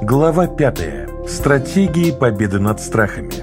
Глава 5. Стратегии победы над страхами.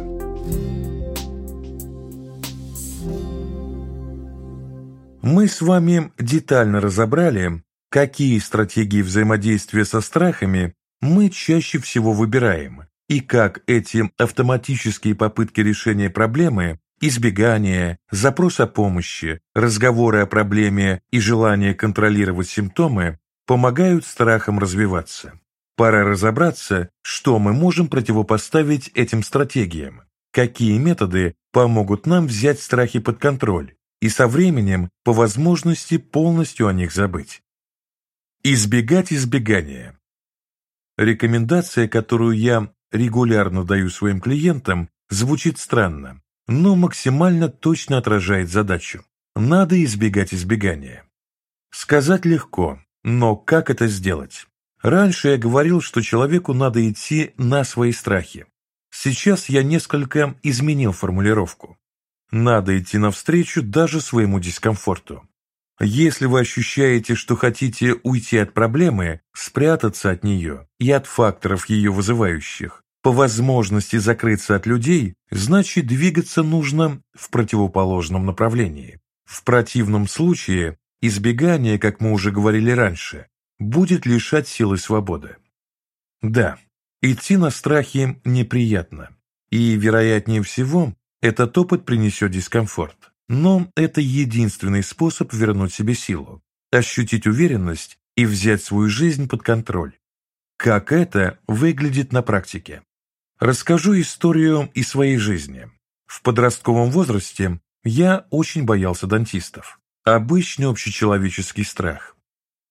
Мы с вами детально разобрали, какие стратегии взаимодействия со страхами мы чаще всего выбираем и как эти автоматические попытки решения проблемы избегание, запрос о помощи, разговоры о проблеме и желание контролировать симптомы помогают страхам развиваться. Пора разобраться, что мы можем противопоставить этим стратегиям, какие методы помогут нам взять страхи под контроль и со временем по возможности полностью о них забыть. Избегать избегания. Рекомендация, которую я регулярно даю своим клиентам, звучит странно, но максимально точно отражает задачу. Надо избегать избегания. Сказать легко, но как это сделать? Раньше я говорил, что человеку надо идти на свои страхи. Сейчас я несколько изменил формулировку. Надо идти навстречу даже своему дискомфорту. Если вы ощущаете, что хотите уйти от проблемы, спрятаться от нее и от факторов ее вызывающих, по возможности закрыться от людей, значит двигаться нужно в противоположном направлении. В противном случае избегание, как мы уже говорили раньше, будет лишать силы свободы. Да, идти на страхи неприятно, и, вероятнее всего, этот опыт принесет дискомфорт. Но это единственный способ вернуть себе силу, ощутить уверенность и взять свою жизнь под контроль. Как это выглядит на практике? Расскажу историю из своей жизни. В подростковом возрасте я очень боялся дантистов. Обычный общечеловеческий страх.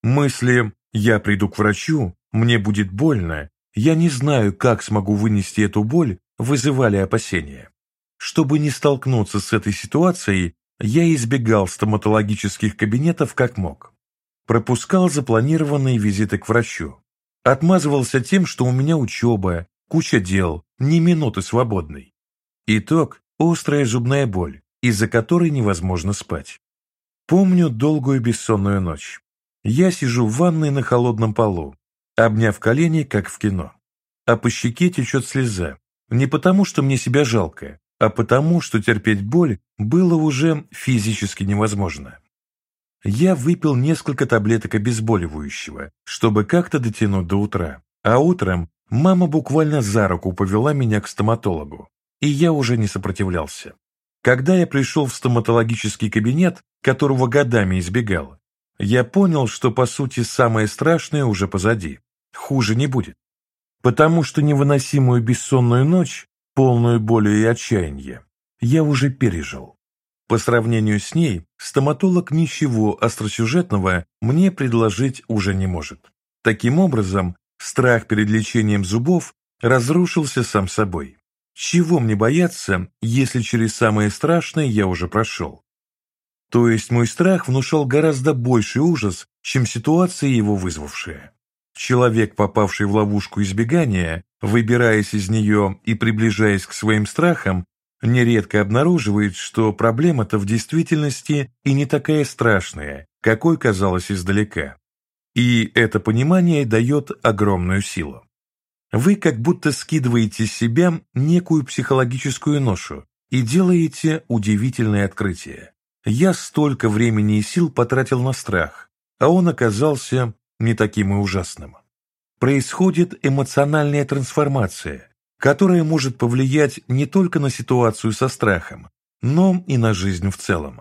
Мысли я приду к врачу, мне будет больно, я не знаю, как смогу вынести эту боль, вызывали опасения. Чтобы не столкнуться с этой ситуацией, я избегал стоматологических кабинетов как мог. Пропускал запланированные визиты к врачу. Отмазывался тем, что у меня учеба, куча дел, ни минуты свободной. Итог – острая зубная боль, из-за которой невозможно спать. Помню долгую бессонную ночь. Я сижу в ванной на холодном полу, обняв колени, как в кино. А по щеке течет слеза. Не потому, что мне себя жалко, а потому, что терпеть боль было уже физически невозможно. Я выпил несколько таблеток обезболивающего, чтобы как-то дотянуть до утра, а утром мама буквально за руку повела меня к стоматологу, и я уже не сопротивлялся. Когда я пришел в стоматологический кабинет, которого годами избегал, я понял, что по сути самое страшное уже позади. Хуже не будет. Потому что невыносимую бессонную ночь, полную боли и отчаяния, я уже пережил. По сравнению с ней, стоматолог ничего остросюжетного мне предложить уже не может. Таким образом, страх перед лечением зубов разрушился сам собой. Чего мне бояться, если через самое страшное я уже прошел? То есть мой страх внушал гораздо больший ужас, чем ситуация его вызвавшая. Человек, попавший в ловушку избегания, выбираясь из нее и приближаясь к своим страхам, нередко обнаруживает, что проблема-то в действительности и не такая страшная, какой казалось издалека. И это понимание дает огромную силу. Вы как будто скидываете с себя некую психологическую ношу и делаете удивительное открытие. Я столько времени и сил потратил на страх, а он оказался не таким и ужасным. Происходит эмоциональная трансформация, которая может повлиять не только на ситуацию со страхом, но и на жизнь в целом.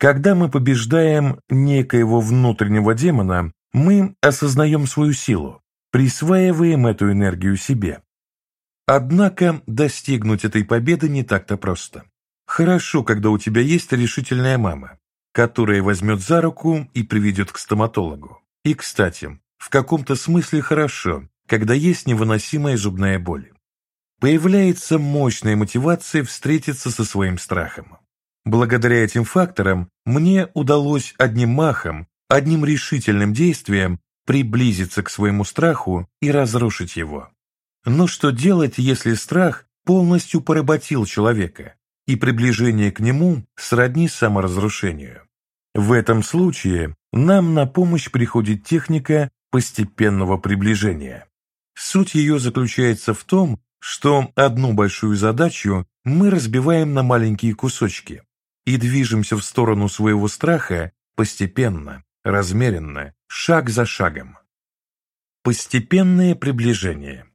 Когда мы побеждаем некоего внутреннего демона, мы осознаем свою силу, присваиваем эту энергию себе. Однако достигнуть этой победы не так-то просто. Хорошо, когда у тебя есть решительная мама, которая возьмет за руку и приведет к стоматологу. И, кстати, в каком-то смысле хорошо, когда есть невыносимая зубная боль. Появляется мощная мотивация встретиться со своим страхом. Благодаря этим факторам мне удалось одним махом, одним решительным действием приблизиться к своему страху и разрушить его. Но что делать, если страх полностью поработил человека, и приближение к нему сродни саморазрушению. В этом случае нам на помощь приходит техника постепенного приближения. Суть ее заключается в том, что одну большую задачу мы разбиваем на маленькие кусочки и движемся в сторону своего страха постепенно, размеренно, шаг за шагом. Постепенное приближение.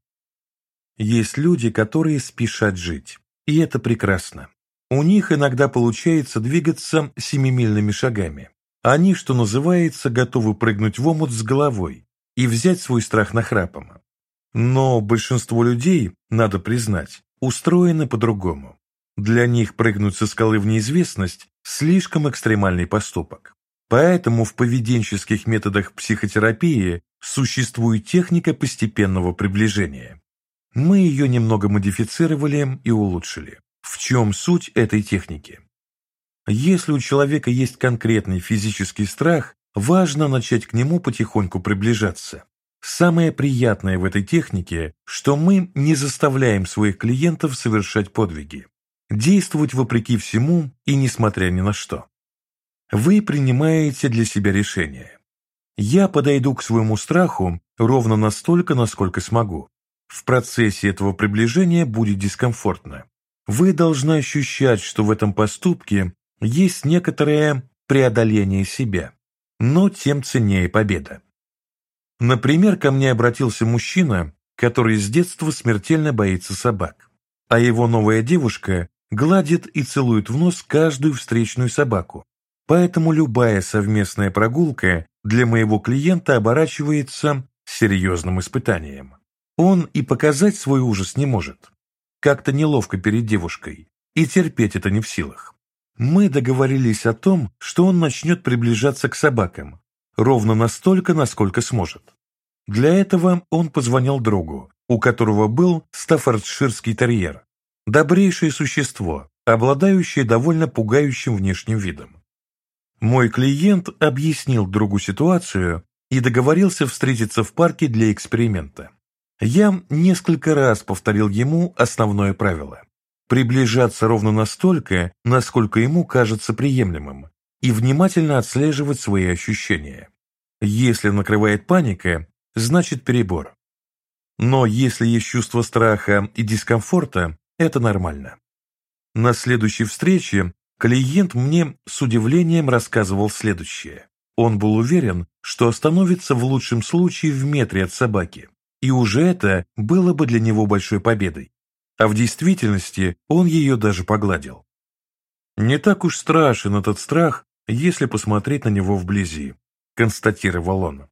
Есть люди, которые спешат жить, и это прекрасно. У них иногда получается двигаться семимильными шагами. Они, что называется, готовы прыгнуть в омут с головой и взять свой страх нахрапом. Но большинство людей, надо признать, устроены по-другому. Для них прыгнуть со скалы в неизвестность – слишком экстремальный поступок. Поэтому в поведенческих методах психотерапии существует техника постепенного приближения. Мы ее немного модифицировали и улучшили. В чем суть этой техники? Если у человека есть конкретный физический страх, важно начать к нему потихоньку приближаться. Самое приятное в этой технике, что мы не заставляем своих клиентов совершать подвиги, действовать вопреки всему и несмотря ни на что. Вы принимаете для себя решение. Я подойду к своему страху ровно настолько, насколько смогу. В процессе этого приближения будет дискомфортно. Вы должны ощущать, что в этом поступке есть некоторое преодоление себя, но тем ценнее победа. Например, ко мне обратился мужчина, который с детства смертельно боится собак, а его новая девушка гладит и целует в нос каждую встречную собаку, Поэтому любая совместная прогулка для моего клиента оборачивается серьезным испытанием. Он и показать свой ужас не может. Как-то неловко перед девушкой, и терпеть это не в силах. Мы договорились о том, что он начнет приближаться к собакам, ровно настолько, насколько сможет. Для этого он позвонил другу, у которого был стаффордширский терьер, добрейшее существо, обладающее довольно пугающим внешним видом. Мой клиент объяснил другу ситуацию и договорился встретиться в парке для эксперимента. Я несколько раз повторил ему основное правило – приближаться ровно настолько, насколько ему кажется приемлемым, и внимательно отслеживать свои ощущения. Если накрывает паника, значит перебор. Но если есть чувство страха и дискомфорта, это нормально. На следующей встрече Клиент мне с удивлением рассказывал следующее. Он был уверен, что остановится в лучшем случае в метре от собаки, и уже это было бы для него большой победой. А в действительности он ее даже погладил. «Не так уж страшен этот страх, если посмотреть на него вблизи», констатировал он.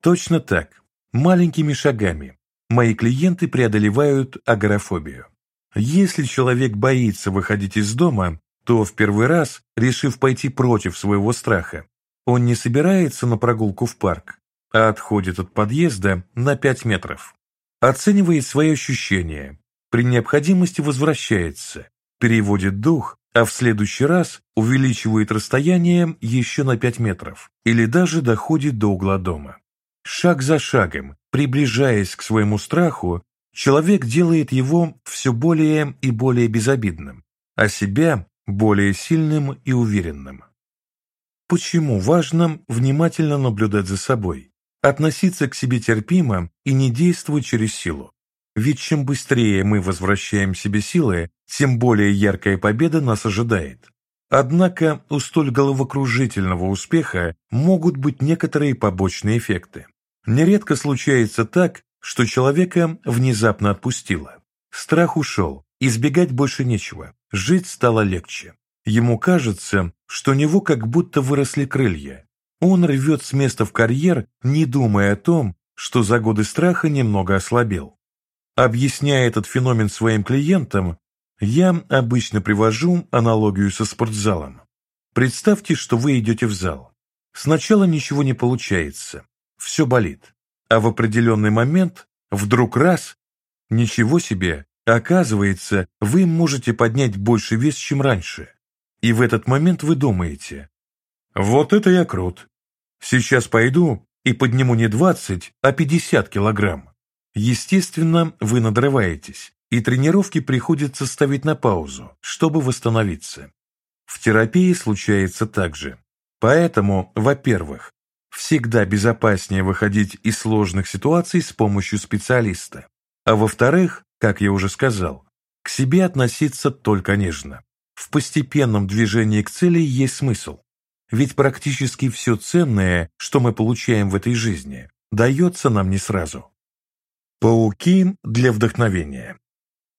Точно так, маленькими шагами мои клиенты преодолевают агорафобию. Если человек боится выходить из дома, то в первый раз, решив пойти против своего страха, он не собирается на прогулку в парк, а отходит от подъезда на 5 метров. Оценивает свои ощущения, при необходимости возвращается, переводит дух, а в следующий раз увеличивает расстояние еще на 5 метров или даже доходит до угла дома. Шаг за шагом, приближаясь к своему страху, человек делает его все более и более безобидным, а себя более сильным и уверенным. Почему важно внимательно наблюдать за собой, относиться к себе терпимо и не действовать через силу? Ведь чем быстрее мы возвращаем себе силы, тем более яркая победа нас ожидает. Однако у столь головокружительного успеха могут быть некоторые побочные эффекты. Нередко случается так, что человека внезапно отпустило. Страх ушел, избегать больше нечего, Жить стало легче. Ему кажется, что у него как будто выросли крылья. Он рвет с места в карьер, не думая о том, что за годы страха немного ослабел. Объясняя этот феномен своим клиентам, я обычно привожу аналогию со спортзалом. Представьте, что вы идете в зал. Сначала ничего не получается, все болит, а в определенный момент вдруг раз, ничего себе, Оказывается, вы можете поднять больше вес, чем раньше. И в этот момент вы думаете, вот это я крут. Сейчас пойду и подниму не 20, а 50 килограмм. Естественно, вы надрываетесь, и тренировки приходится ставить на паузу, чтобы восстановиться. В терапии случается так же. Поэтому, во-первых, всегда безопаснее выходить из сложных ситуаций с помощью специалиста. А во-вторых, как я уже сказал, к себе относиться только нежно. В постепенном движении к цели есть смысл. Ведь практически все ценное, что мы получаем в этой жизни, дается нам не сразу. Пауки для вдохновения.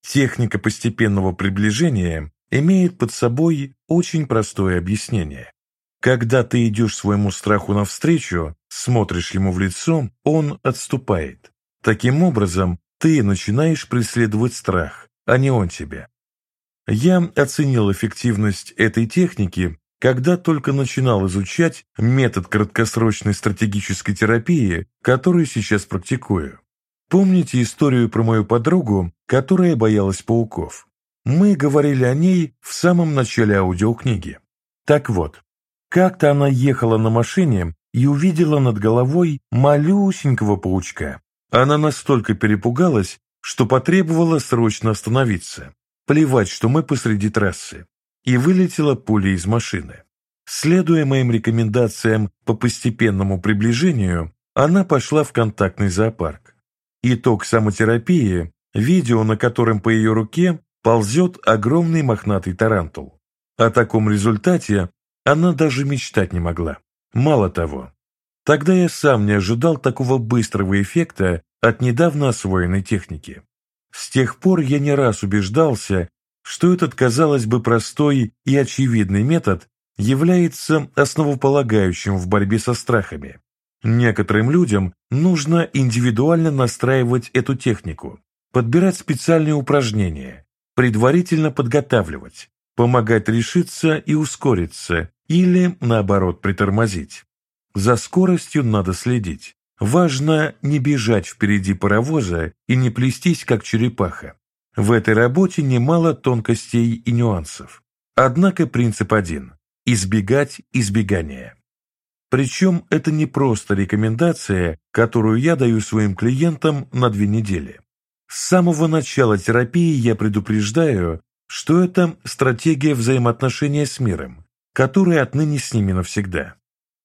Техника постепенного приближения имеет под собой очень простое объяснение. Когда ты идешь своему страху навстречу, смотришь ему в лицо, он отступает. Таким образом, ты начинаешь преследовать страх, а не он тебя. Я оценил эффективность этой техники, когда только начинал изучать метод краткосрочной стратегической терапии, который сейчас практикую. Помните историю про мою подругу, которая боялась пауков? Мы говорили о ней в самом начале аудиокниги. Так вот, как-то она ехала на машине и увидела над головой малюсенького паучка. Она настолько перепугалась, что потребовала срочно остановиться. Плевать, что мы посреди трассы. И вылетела пуля из машины. Следуя моим рекомендациям по постепенному приближению, она пошла в контактный зоопарк. Итог самотерапии – видео, на котором по ее руке ползет огромный мохнатый тарантул. О таком результате она даже мечтать не могла. Мало того, тогда я сам не ожидал такого быстрого эффекта от недавно освоенной техники. С тех пор я не раз убеждался, что этот, казалось бы, простой и очевидный метод является основополагающим в борьбе со страхами. Некоторым людям нужно индивидуально настраивать эту технику, подбирать специальные упражнения, предварительно подготавливать, помогать решиться и ускориться или, наоборот, притормозить. За скоростью надо следить. Важно не бежать впереди паровоза и не плестись, как черепаха. В этой работе немало тонкостей и нюансов. Однако принцип один – избегать избегания. Причем это не просто рекомендация, которую я даю своим клиентам на две недели. С самого начала терапии я предупреждаю, что это стратегия взаимоотношения с миром, которая отныне с ними навсегда.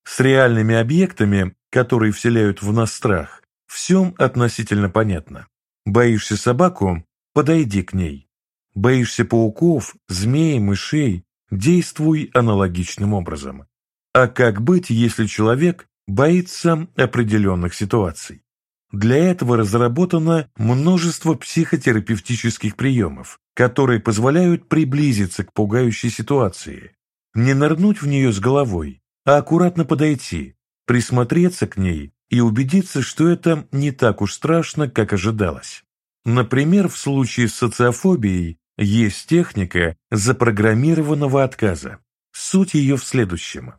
С реальными объектами которые вселяют в нас страх, всем относительно понятно. Боишься собаку? Подойди к ней. Боишься пауков, змей, мышей? Действуй аналогичным образом. А как быть, если человек боится определенных ситуаций? Для этого разработано множество психотерапевтических приемов, которые позволяют приблизиться к пугающей ситуации, не нырнуть в нее с головой, а аккуратно подойти, присмотреться к ней и убедиться, что это не так уж страшно, как ожидалось. Например, в случае с социофобией есть техника запрограммированного отказа. Суть ее в следующем.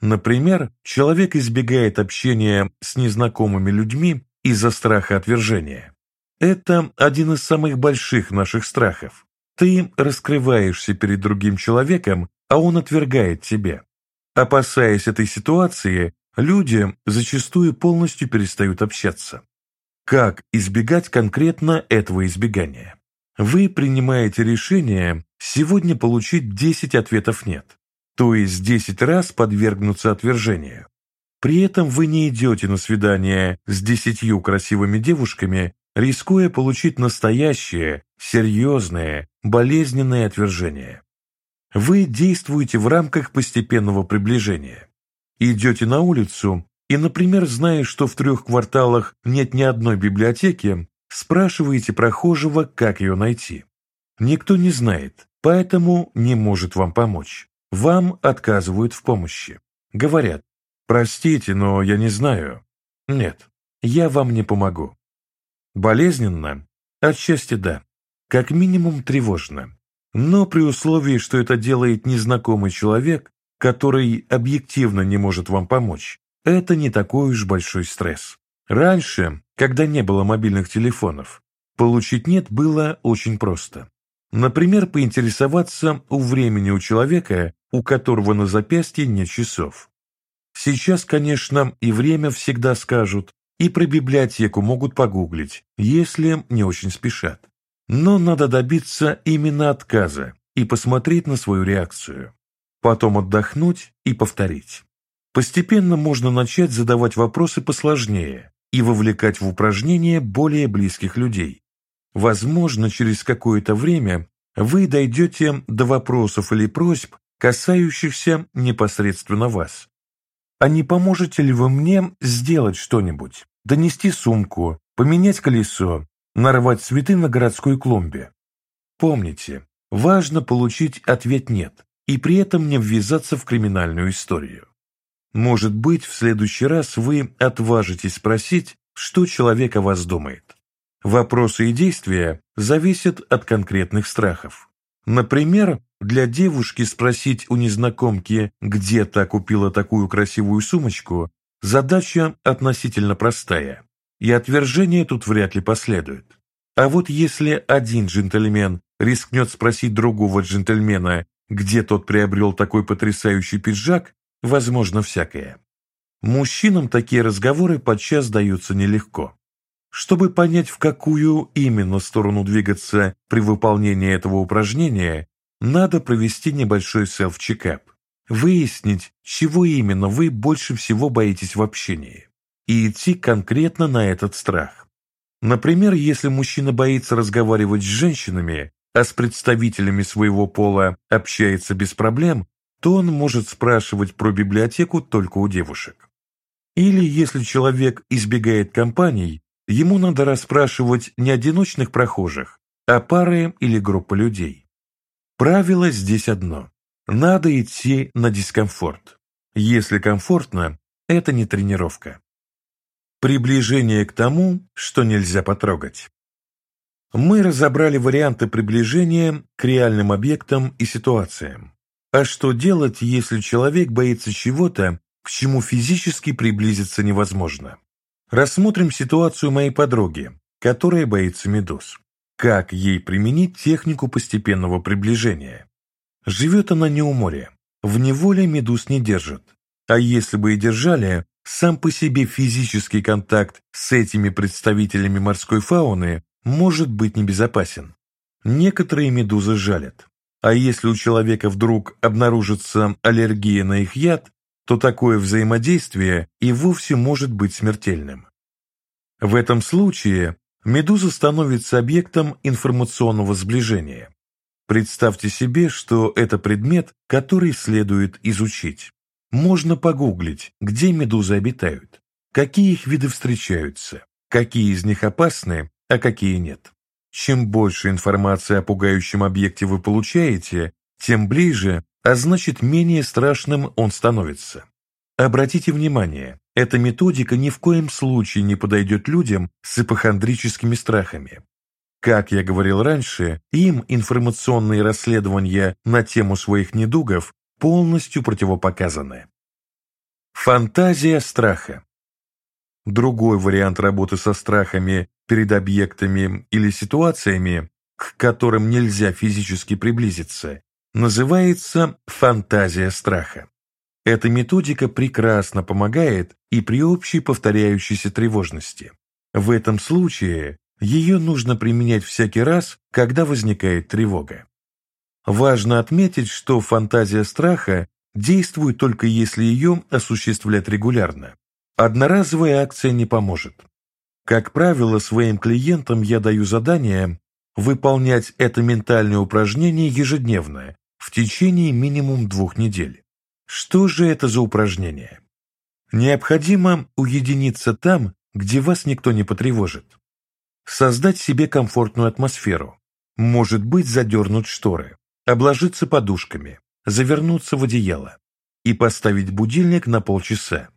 Например, человек избегает общения с незнакомыми людьми из-за страха отвержения. Это один из самых больших наших страхов. Ты раскрываешься перед другим человеком, а он отвергает тебя. Опасаясь этой ситуации, люди зачастую полностью перестают общаться. Как избегать конкретно этого избегания? Вы принимаете решение сегодня получить 10 ответов «нет», то есть 10 раз подвергнуться отвержению. При этом вы не идете на свидание с десятью красивыми девушками, рискуя получить настоящее, серьезное, болезненное отвержение. Вы действуете в рамках постепенного приближения. Идете на улицу и, например, зная, что в трех кварталах нет ни одной библиотеки, спрашиваете прохожего, как ее найти. Никто не знает, поэтому не может вам помочь. Вам отказывают в помощи. Говорят, простите, но я не знаю. Нет, я вам не помогу. Болезненно? Отчасти да. Как минимум тревожно. Но при условии, что это делает незнакомый человек, который объективно не может вам помочь, это не такой уж большой стресс. Раньше, когда не было мобильных телефонов, получить «нет» было очень просто. Например, поинтересоваться у времени у человека, у которого на запястье нет часов. Сейчас, конечно, и время всегда скажут, и про библиотеку могут погуглить, если не очень спешат. Но надо добиться именно отказа и посмотреть на свою реакцию потом отдохнуть и повторить. Постепенно можно начать задавать вопросы посложнее и вовлекать в упражнения более близких людей. Возможно, через какое-то время вы дойдете до вопросов или просьб, касающихся непосредственно вас. А не поможете ли вы мне сделать что-нибудь? Донести сумку, поменять колесо, нарвать цветы на городской клумбе? Помните, важно получить ответ «нет» и при этом не ввязаться в криминальную историю. Может быть, в следующий раз вы отважитесь спросить, что человек о вас думает. Вопросы и действия зависят от конкретных страхов. Например, для девушки спросить у незнакомки, где та купила такую красивую сумочку, задача относительно простая, и отвержение тут вряд ли последует. А вот если один джентльмен рискнет спросить другого джентльмена, где тот приобрел такой потрясающий пиджак, возможно всякое. Мужчинам такие разговоры подчас даются нелегко. Чтобы понять, в какую именно сторону двигаться при выполнении этого упражнения, надо провести небольшой селф-чекап, выяснить, чего именно вы больше всего боитесь в общении, и идти конкретно на этот страх. Например, если мужчина боится разговаривать с женщинами, а с представителями своего пола общается без проблем, то он может спрашивать про библиотеку только у девушек. Или если человек избегает компаний, ему надо расспрашивать не одиночных прохожих, а пары или группы людей. Правило здесь одно. Надо идти на дискомфорт. Если комфортно, это не тренировка. Приближение к тому, что нельзя потрогать. Мы разобрали варианты приближения к реальным объектам и ситуациям. А что делать, если человек боится чего-то, к чему физически приблизиться невозможно? Рассмотрим ситуацию моей подруги, которая боится медуз. Как ей применить технику постепенного приближения? Живет она не у моря, в неволе медуз не держит. А если бы и держали, сам по себе физический контакт с этими представителями морской фауны может быть небезопасен. Некоторые медузы жалят. А если у человека вдруг обнаружится аллергия на их яд, то такое взаимодействие и вовсе может быть смертельным. В этом случае медуза становится объектом информационного сближения. Представьте себе, что это предмет, который следует изучить. Можно погуглить, где медузы обитают, какие их виды встречаются, какие из них опасны, а какие нет. Чем больше информации о пугающем объекте вы получаете, тем ближе, а значит менее страшным он становится. Обратите внимание, эта методика ни в коем случае не подойдет людям с ипохондрическими страхами. Как я говорил раньше, им информационные расследования на тему своих недугов полностью противопоказаны. Фантазия страха. Другой вариант работы со страхами перед объектами или ситуациями, к которым нельзя физически приблизиться, называется фантазия страха. Эта методика прекрасно помогает и при общей повторяющейся тревожности. В этом случае ее нужно применять всякий раз, когда возникает тревога. Важно отметить, что фантазия страха действует только если ее осуществлять регулярно. Одноразовая акция не поможет. Как правило, своим клиентам я даю задание выполнять это ментальное упражнение ежедневно, в течение минимум двух недель. Что же это за упражнение? Необходимо уединиться там, где вас никто не потревожит. Создать себе комфортную атмосферу. Может быть, задернуть шторы, обложиться подушками, завернуться в одеяло и поставить будильник на полчаса.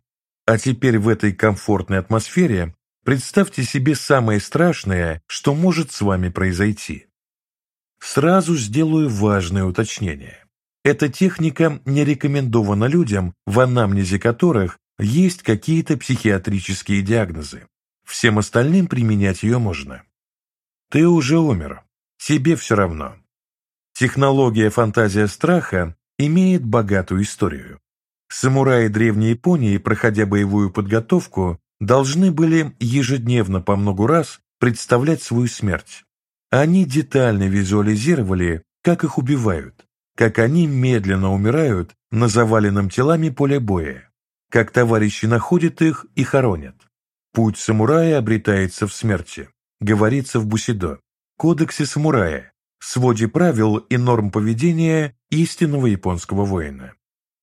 А теперь в этой комфортной атмосфере Представьте себе самое страшное, что может с вами произойти. Сразу сделаю важное уточнение. Эта техника не рекомендована людям, в анамнезе которых есть какие-то психиатрические диагнозы. Всем остальным применять ее можно. Ты уже умер. Тебе все равно. Технология фантазия страха имеет богатую историю. Самураи Древней Японии, проходя боевую подготовку, должны были ежедневно по многу раз представлять свою смерть. Они детально визуализировали, как их убивают, как они медленно умирают на заваленном телами поле боя, как товарищи находят их и хоронят. Путь самурая обретается в смерти, говорится в Бусидо, кодексе самурая, своде правил и норм поведения истинного японского воина.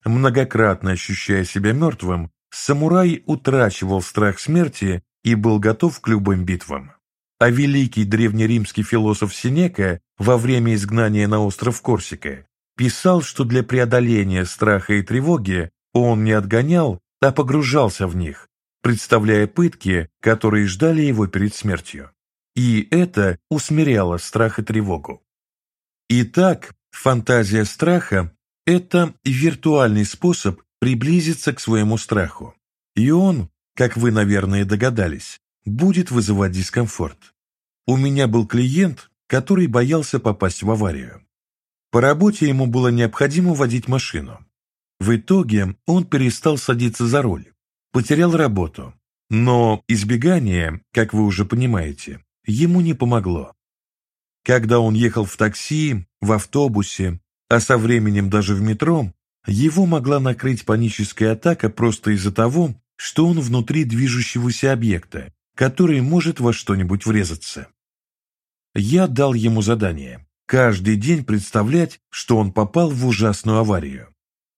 Многократно ощущая себя мертвым, самурай утрачивал страх смерти и был готов к любым битвам. А великий древнеримский философ Синека во время изгнания на остров Корсика писал, что для преодоления страха и тревоги он не отгонял, а погружался в них, представляя пытки, которые ждали его перед смертью. И это усмиряло страх и тревогу. Итак, фантазия страха – это виртуальный способ приблизиться к своему страху. И он, как вы, наверное, догадались, будет вызывать дискомфорт. У меня был клиент, который боялся попасть в аварию. По работе ему было необходимо водить машину. В итоге он перестал садиться за руль, потерял работу. Но избегание, как вы уже понимаете, ему не помогло. Когда он ехал в такси, в автобусе, а со временем даже в метро, его могла накрыть паническая атака просто из-за того, что он внутри движущегося объекта, который может во что-нибудь врезаться. Я дал ему задание каждый день представлять, что он попал в ужасную аварию.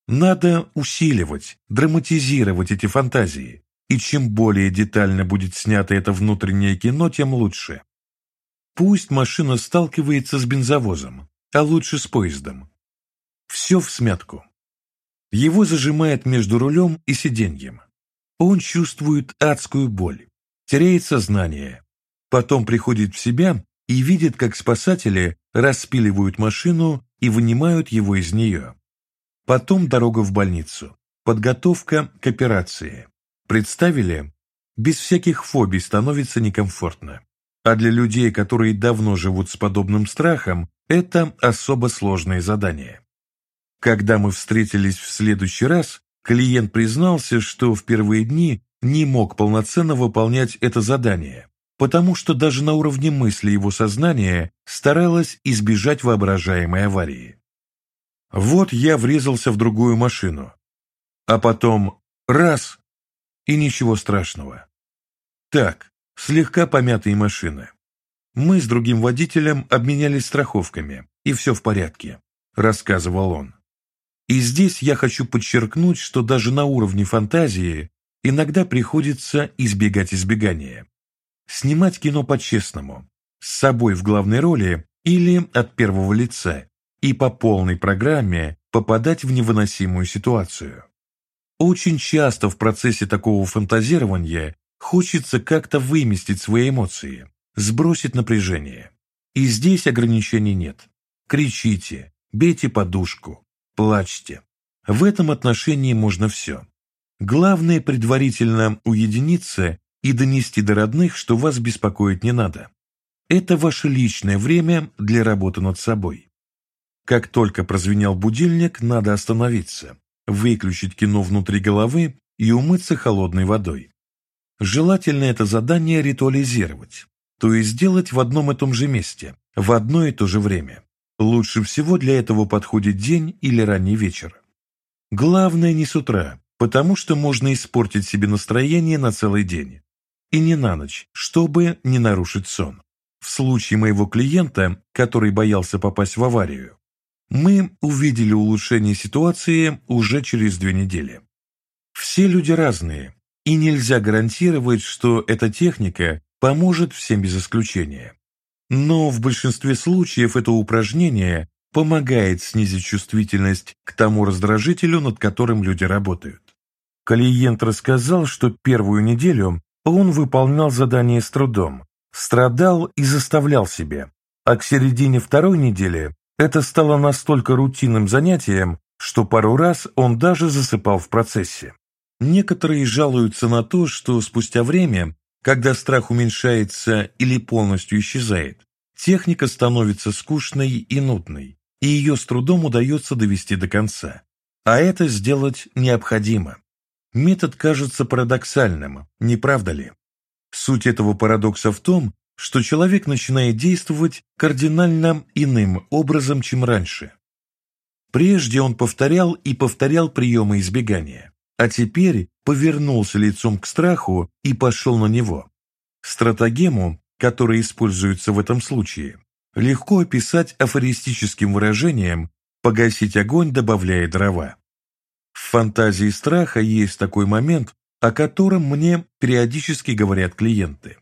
Надо усиливать, драматизировать эти фантазии, и чем более детально будет снято это внутреннее кино, тем лучше. Пусть машина сталкивается с бензовозом, а лучше с поездом. Все в смятку. Его зажимает между рулем и сиденьем. Он чувствует адскую боль, теряет сознание. Потом приходит в себя и видит, как спасатели распиливают машину и вынимают его из нее. Потом дорога в больницу, подготовка к операции. Представили? Без всяких фобий становится некомфортно. А для людей, которые давно живут с подобным страхом, это особо сложное задание. Когда мы встретились в следующий раз, клиент признался, что в первые дни не мог полноценно выполнять это задание, потому что даже на уровне мысли его сознания старалось избежать воображаемой аварии. Вот я врезался в другую машину, а потом раз – и ничего страшного. Так, слегка помятые машины. Мы с другим водителем обменялись страховками, и все в порядке, рассказывал он. И здесь я хочу подчеркнуть, что даже на уровне фантазии иногда приходится избегать избегания. Снимать кино по-честному, с собой в главной роли или от первого лица, и по полной программе попадать в невыносимую ситуацию. Очень часто в процессе такого фантазирования Хочется как-то выместить свои эмоции, сбросить напряжение. И здесь ограничений нет. Кричите, бейте подушку, плачьте. В этом отношении можно все. Главное предварительно уединиться и донести до родных, что вас беспокоить не надо. Это ваше личное время для работы над собой. Как только прозвенел будильник, надо остановиться, выключить кино внутри головы и умыться холодной водой. Желательно это задание ритуализировать, то есть сделать в одном и том же месте, в одно и то же время. Лучше всего для этого подходит день или ранний вечер. Главное не с утра, потому что можно испортить себе настроение на целый день. И не на ночь, чтобы не нарушить сон. В случае моего клиента, который боялся попасть в аварию, мы увидели улучшение ситуации уже через две недели. Все люди разные, и нельзя гарантировать, что эта техника поможет всем без исключения. Но в большинстве случаев это упражнение помогает снизить чувствительность к тому раздражителю, над которым люди работают. Клиент рассказал, что первую неделю он выполнял задание с трудом, страдал и заставлял себя, а к середине второй недели это стало настолько рутинным занятием, что пару раз он даже засыпал в процессе. Некоторые жалуются на то, что спустя время, когда страх уменьшается или полностью исчезает, техника становится скучной и нудной, и ее с трудом удается довести до конца. А это сделать необходимо. Метод кажется парадоксальным, не правда ли? Суть этого парадокса в том, что человек начинает действовать кардинально иным образом, чем раньше. Прежде он повторял и повторял приемы избегания а теперь повернулся лицом к страху и пошел на него. Стратагему, которая используется в этом случае, легко описать афористическим выражением «погасить огонь, добавляя дрова». В фантазии страха есть такой момент, о котором мне периодически говорят клиенты.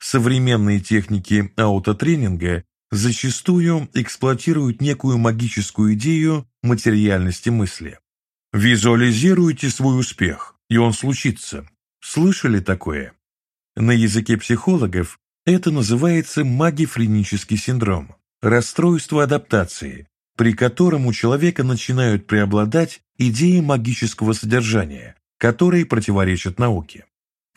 Современные техники аутотренинга зачастую эксплуатируют некую магическую идею материальности мысли. Визуализируйте свой успех, и он случится. Слышали такое? На языке психологов это называется магифренический синдром, расстройство адаптации, при котором у человека начинают преобладать идеи магического содержания, которые противоречат науке.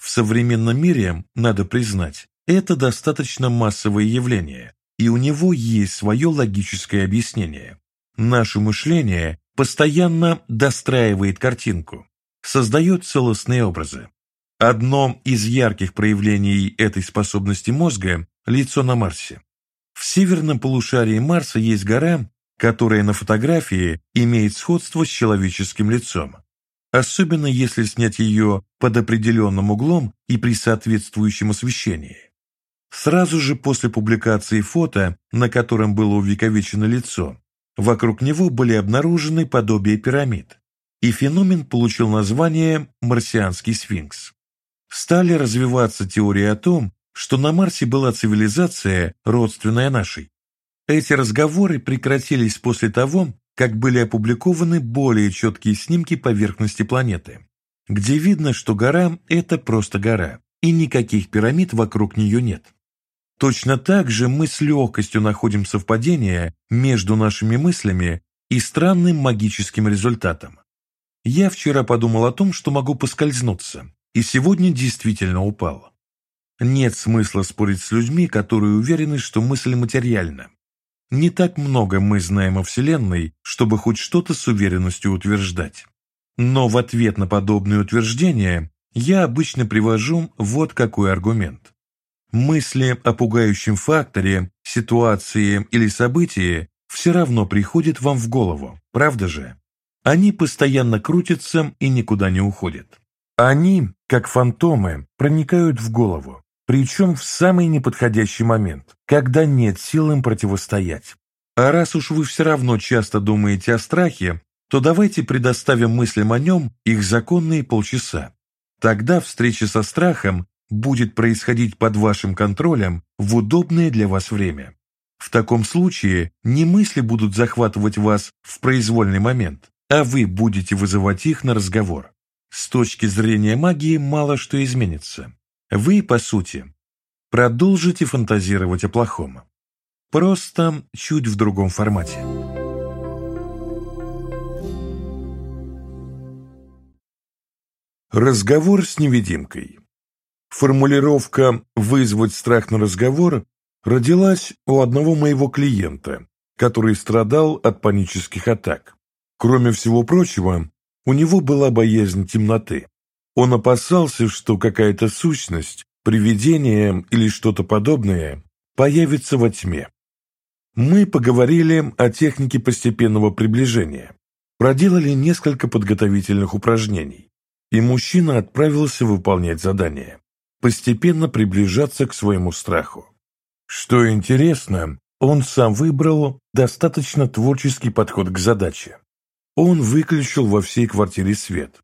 В современном мире, надо признать, это достаточно массовое явление, и у него есть свое логическое объяснение. Наше мышление постоянно достраивает картинку, создает целостные образы. Одно из ярких проявлений этой способности мозга – лицо на Марсе. В северном полушарии Марса есть гора, которая на фотографии имеет сходство с человеческим лицом, особенно если снять ее под определенным углом и при соответствующем освещении. Сразу же после публикации фото, на котором было увековечено лицо, вокруг него были обнаружены подобия пирамид, и феномен получил название «марсианский сфинкс». Стали развиваться теории о том, что на Марсе была цивилизация, родственная нашей. Эти разговоры прекратились после того, как были опубликованы более четкие снимки поверхности планеты, где видно, что гора – это просто гора, и никаких пирамид вокруг нее нет. Точно так же мы с легкостью находим совпадение между нашими мыслями и странным магическим результатом. Я вчера подумал о том, что могу поскользнуться, и сегодня действительно упал. Нет смысла спорить с людьми, которые уверены, что мысль материальна. Не так много мы знаем о Вселенной, чтобы хоть что-то с уверенностью утверждать. Но в ответ на подобные утверждения я обычно привожу вот какой аргумент. Мысли о пугающем факторе, ситуации или событии все равно приходят вам в голову, правда же? Они постоянно крутятся и никуда не уходят. Они, как фантомы, проникают в голову, причем в самый неподходящий момент, когда нет сил им противостоять. А раз уж вы все равно часто думаете о страхе, то давайте предоставим мыслям о нем их законные полчаса. Тогда встреча со страхом будет происходить под вашим контролем в удобное для вас время. В таком случае не мысли будут захватывать вас в произвольный момент, а вы будете вызывать их на разговор. С точки зрения магии мало что изменится. Вы, по сути, продолжите фантазировать о плохом. Просто чуть в другом формате. Разговор с невидимкой Формулировка «вызвать страх на разговор» родилась у одного моего клиента, который страдал от панических атак. Кроме всего прочего, у него была боязнь темноты. Он опасался, что какая-то сущность, привидение или что-то подобное появится во тьме. Мы поговорили о технике постепенного приближения, проделали несколько подготовительных упражнений, и мужчина отправился выполнять задание постепенно приближаться к своему страху. Что интересно, он сам выбрал достаточно творческий подход к задаче. Он выключил во всей квартире свет,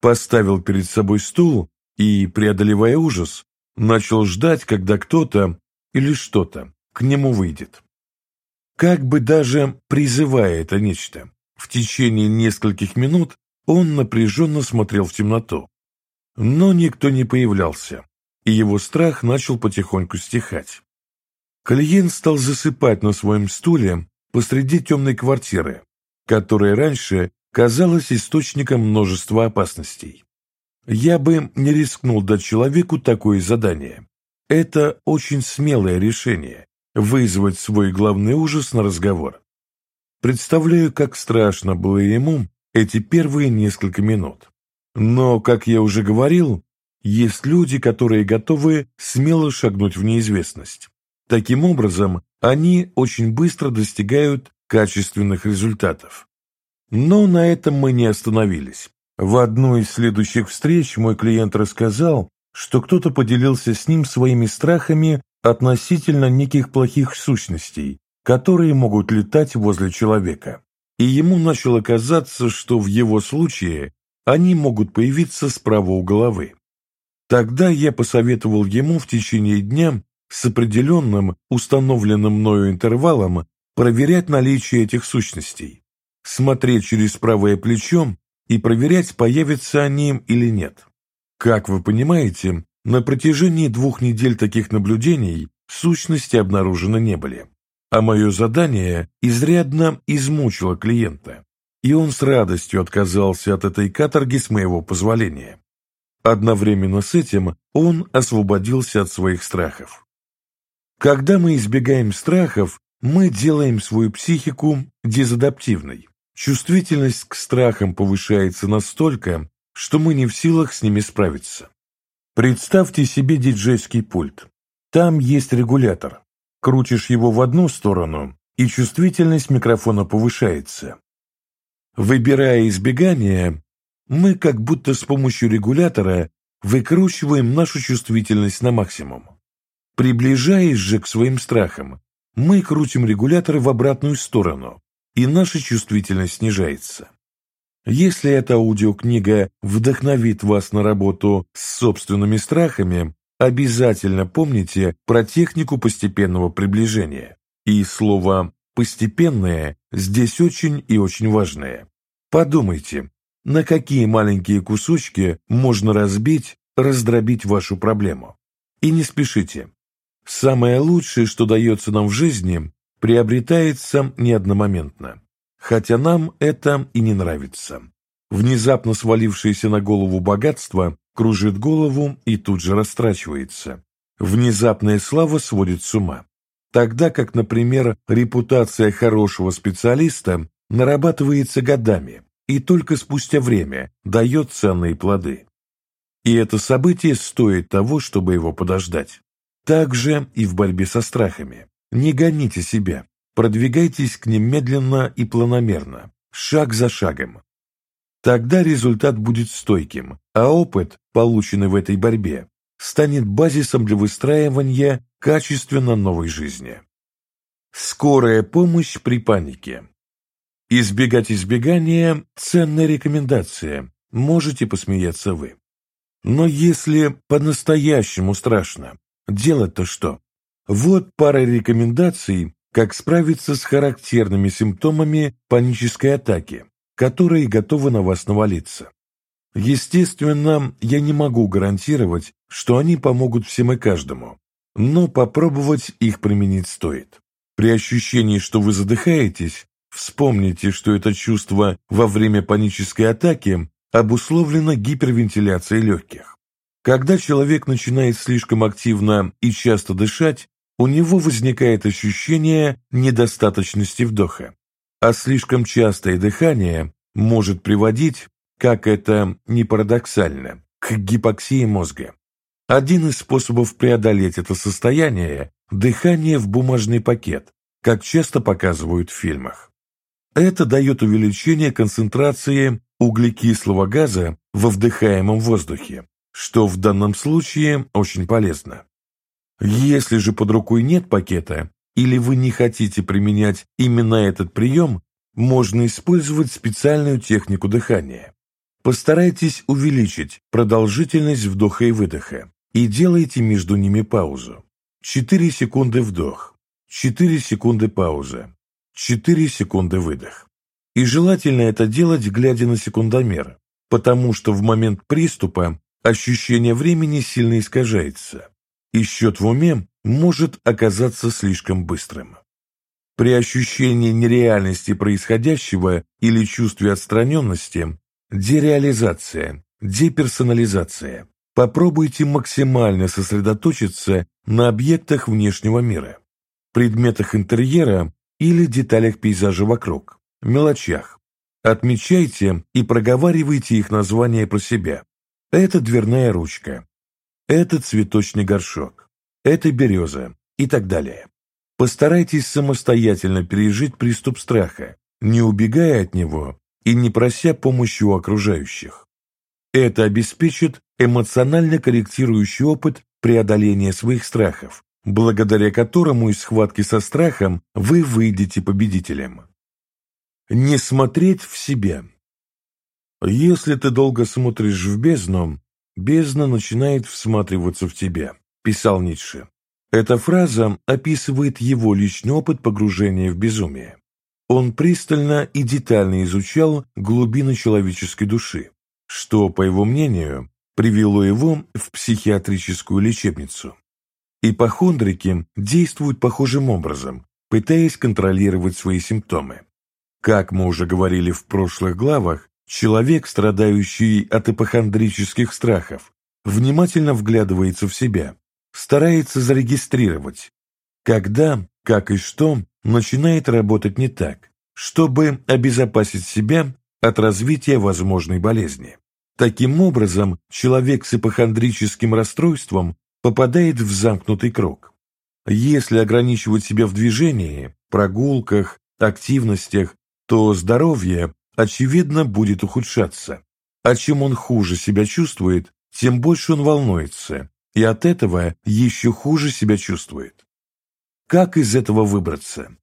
поставил перед собой стул и, преодолевая ужас, начал ждать, когда кто-то или что-то к нему выйдет. Как бы даже призывая это нечто, в течение нескольких минут он напряженно смотрел в темноту. Но никто не появлялся, и его страх начал потихоньку стихать. Клиент стал засыпать на своем стуле посреди темной квартиры, которая раньше казалась источником множества опасностей. Я бы не рискнул дать человеку такое задание. Это очень смелое решение – вызвать свой главный ужас на разговор. Представляю, как страшно было ему эти первые несколько минут. Но, как я уже говорил, есть люди, которые готовы смело шагнуть в неизвестность. Таким образом, они очень быстро достигают качественных результатов. Но на этом мы не остановились. В одну из следующих встреч мой клиент рассказал, что кто-то поделился с ним своими страхами относительно неких плохих сущностей, которые могут летать возле человека. И ему начало казаться, что в его случае они могут появиться справа у головы. Тогда я посоветовал ему в течение дня с определенным, установленным мною интервалом проверять наличие этих сущностей, смотреть через правое плечо и проверять, появятся они или нет. Как вы понимаете, на протяжении двух недель таких наблюдений сущности обнаружены не были. А мое задание изрядно измучило клиента, и он с радостью отказался от этой каторги с моего позволения. Одновременно с этим он освободился от своих страхов. Когда мы избегаем страхов, мы делаем свою психику дезадаптивной. Чувствительность к страхам повышается настолько, что мы не в силах с ними справиться. Представьте себе диджейский пульт. Там есть регулятор. Крутишь его в одну сторону, и чувствительность микрофона повышается. Выбирая избегание, мы как будто с помощью регулятора выкручиваем нашу чувствительность на максимум. Приближаясь же к своим страхам, мы крутим регулятор в обратную сторону, и наша чувствительность снижается. Если эта аудиокнига вдохновит вас на работу с собственными страхами, обязательно помните про технику постепенного приближения. И слово «постепенное» здесь очень и очень важное. Подумайте, на какие маленькие кусочки можно разбить, раздробить вашу проблему. И не спешите. Самое лучшее, что дается нам в жизни, приобретается не одномоментно. Хотя нам это и не нравится. Внезапно свалившееся на голову богатство кружит голову и тут же растрачивается. Внезапная слава сводит с ума. Тогда как, например, репутация хорошего специалиста нарабатывается годами и только спустя время дает ценные плоды. И это событие стоит того, чтобы его подождать. Так же и в борьбе со страхами. Не гоните себя, продвигайтесь к ним медленно и планомерно, шаг за шагом. Тогда результат будет стойким, а опыт, полученный в этой борьбе, станет базисом для выстраивания качественно новой жизни. Скорая помощь при панике. Избегать избегания – ценная рекомендация, можете посмеяться вы. Но если по-настоящему страшно, делать-то что? Вот пара рекомендаций, как справиться с характерными симптомами панической атаки, которые готовы на вас навалиться. Естественно, я не могу гарантировать, что они помогут всем и каждому, но попробовать их применить стоит. При ощущении, что вы задыхаетесь, вспомните, что это чувство во время панической атаки обусловлено гипервентиляцией легких. Когда человек начинает слишком активно и часто дышать, у него возникает ощущение недостаточности вдоха, а слишком частое дыхание может приводить, как это не парадоксально, к гипоксии мозга. Один из способов преодолеть это состояние – дыхание в бумажный пакет, как часто показывают в фильмах. Это дает увеличение концентрации углекислого газа во вдыхаемом воздухе, что в данном случае очень полезно. Если же под рукой нет пакета, или вы не хотите применять именно этот прием, можно использовать специальную технику дыхания. Постарайтесь увеличить продолжительность вдоха и выдоха и делайте между ними паузу. 4 секунды вдох, 4 секунды пауза, 4 секунды выдох. И желательно это делать, глядя на секундомер, потому что в момент приступа ощущение времени сильно искажается, и счет в уме может оказаться слишком быстрым. При ощущении нереальности происходящего или чувстве отстраненности – дереализация, деперсонализация. Попробуйте максимально сосредоточиться на объектах внешнего мира, предметах интерьера или деталях пейзажа вокруг, мелочах. Отмечайте и проговаривайте их названия про себя. Это дверная ручка, это цветочный горшок, это береза и так далее. Постарайтесь самостоятельно пережить приступ страха, не убегая от него и не прося помощи у окружающих. Это обеспечит эмоционально корректирующий опыт преодоления своих страхов, благодаря которому из схватки со страхом вы выйдете победителем. Не смотреть в себя. Если ты долго смотришь в бездну, бездна начинает всматриваться в тебя, писал Ницше. Эта фраза описывает его личный опыт погружения в безумие. Он пристально и детально изучал глубины человеческой души, что, по его мнению, привело его в психиатрическую лечебницу. Ипохондрики действуют похожим образом, пытаясь контролировать свои симптомы. Как мы уже говорили в прошлых главах, человек, страдающий от ипохондрических страхов, внимательно вглядывается в себя, старается зарегистрировать, когда, как и что начинает работать не так, чтобы обезопасить себя от развития возможной болезни. Таким образом, человек с ипохондрическим расстройством попадает в замкнутый круг. Если ограничивать себя в движении, прогулках, активностях, то здоровье, очевидно, будет ухудшаться. А чем он хуже себя чувствует, тем больше он волнуется, и от этого еще хуже себя чувствует. Как из этого выбраться?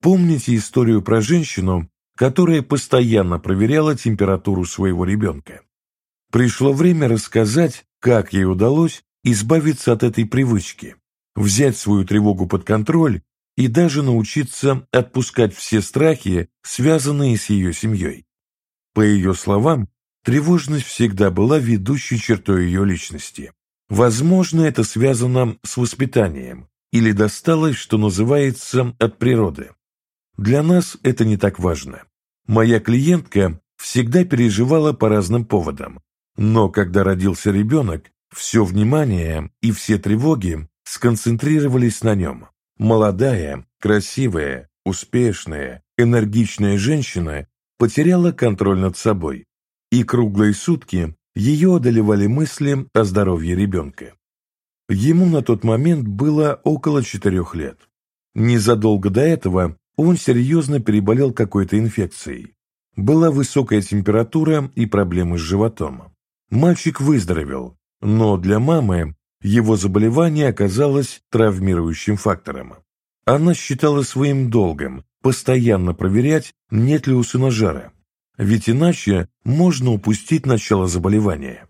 Помните историю про женщину, которая постоянно проверяла температуру своего ребенка? Пришло время рассказать, как ей удалось избавиться от этой привычки, взять свою тревогу под контроль и даже научиться отпускать все страхи, связанные с ее семьей. По ее словам, тревожность всегда была ведущей чертой ее личности. Возможно, это связано с воспитанием или досталось, что называется, от природы. Для нас это не так важно. Моя клиентка всегда переживала по разным поводам, но когда родился ребенок, все внимание и все тревоги сконцентрировались на нем. Молодая, красивая, успешная, энергичная женщина потеряла контроль над собой, и круглые сутки ее одолевали мысли о здоровье ребенка. Ему на тот момент было около четырех лет. Незадолго до этого он серьезно переболел какой-то инфекцией. Была высокая температура и проблемы с животом. Мальчик выздоровел, но для мамы его заболевание оказалось травмирующим фактором. Она считала своим долгом постоянно проверять, нет ли у сына жара, ведь иначе можно упустить начало заболевания.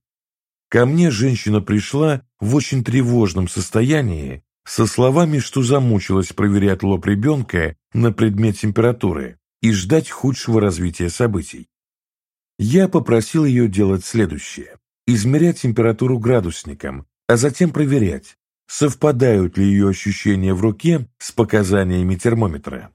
Ко мне женщина пришла в очень тревожном состоянии со словами, что замучилась проверять лоб ребенка на предмет температуры и ждать худшего развития событий. Я попросил ее делать следующее. Измерять температуру градусником, а затем проверять, совпадают ли ее ощущения в руке с показаниями термометра.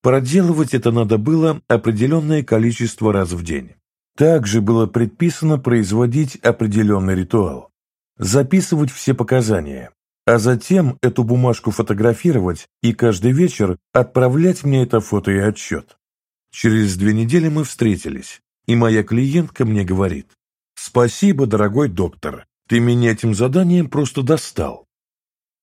Проделывать это надо было определенное количество раз в день. Также было предписано производить определенный ритуал. Записывать все показания, а затем эту бумажку фотографировать и каждый вечер отправлять мне это фото и отчет. Через две недели мы встретились, и моя клиентка мне говорит, «Спасибо, дорогой доктор, ты меня этим заданием просто достал».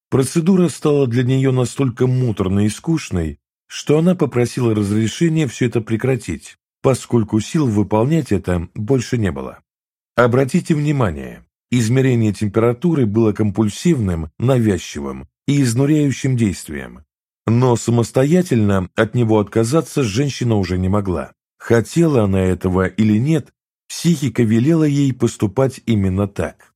Процедура стала для нее настолько муторной и скучной, что она попросила разрешения все это прекратить, поскольку сил выполнять это больше не было. Обратите внимание, измерение температуры было компульсивным, навязчивым и изнуряющим действием, но самостоятельно от него отказаться женщина уже не могла. Хотела она этого или нет, психика велела ей поступать именно так.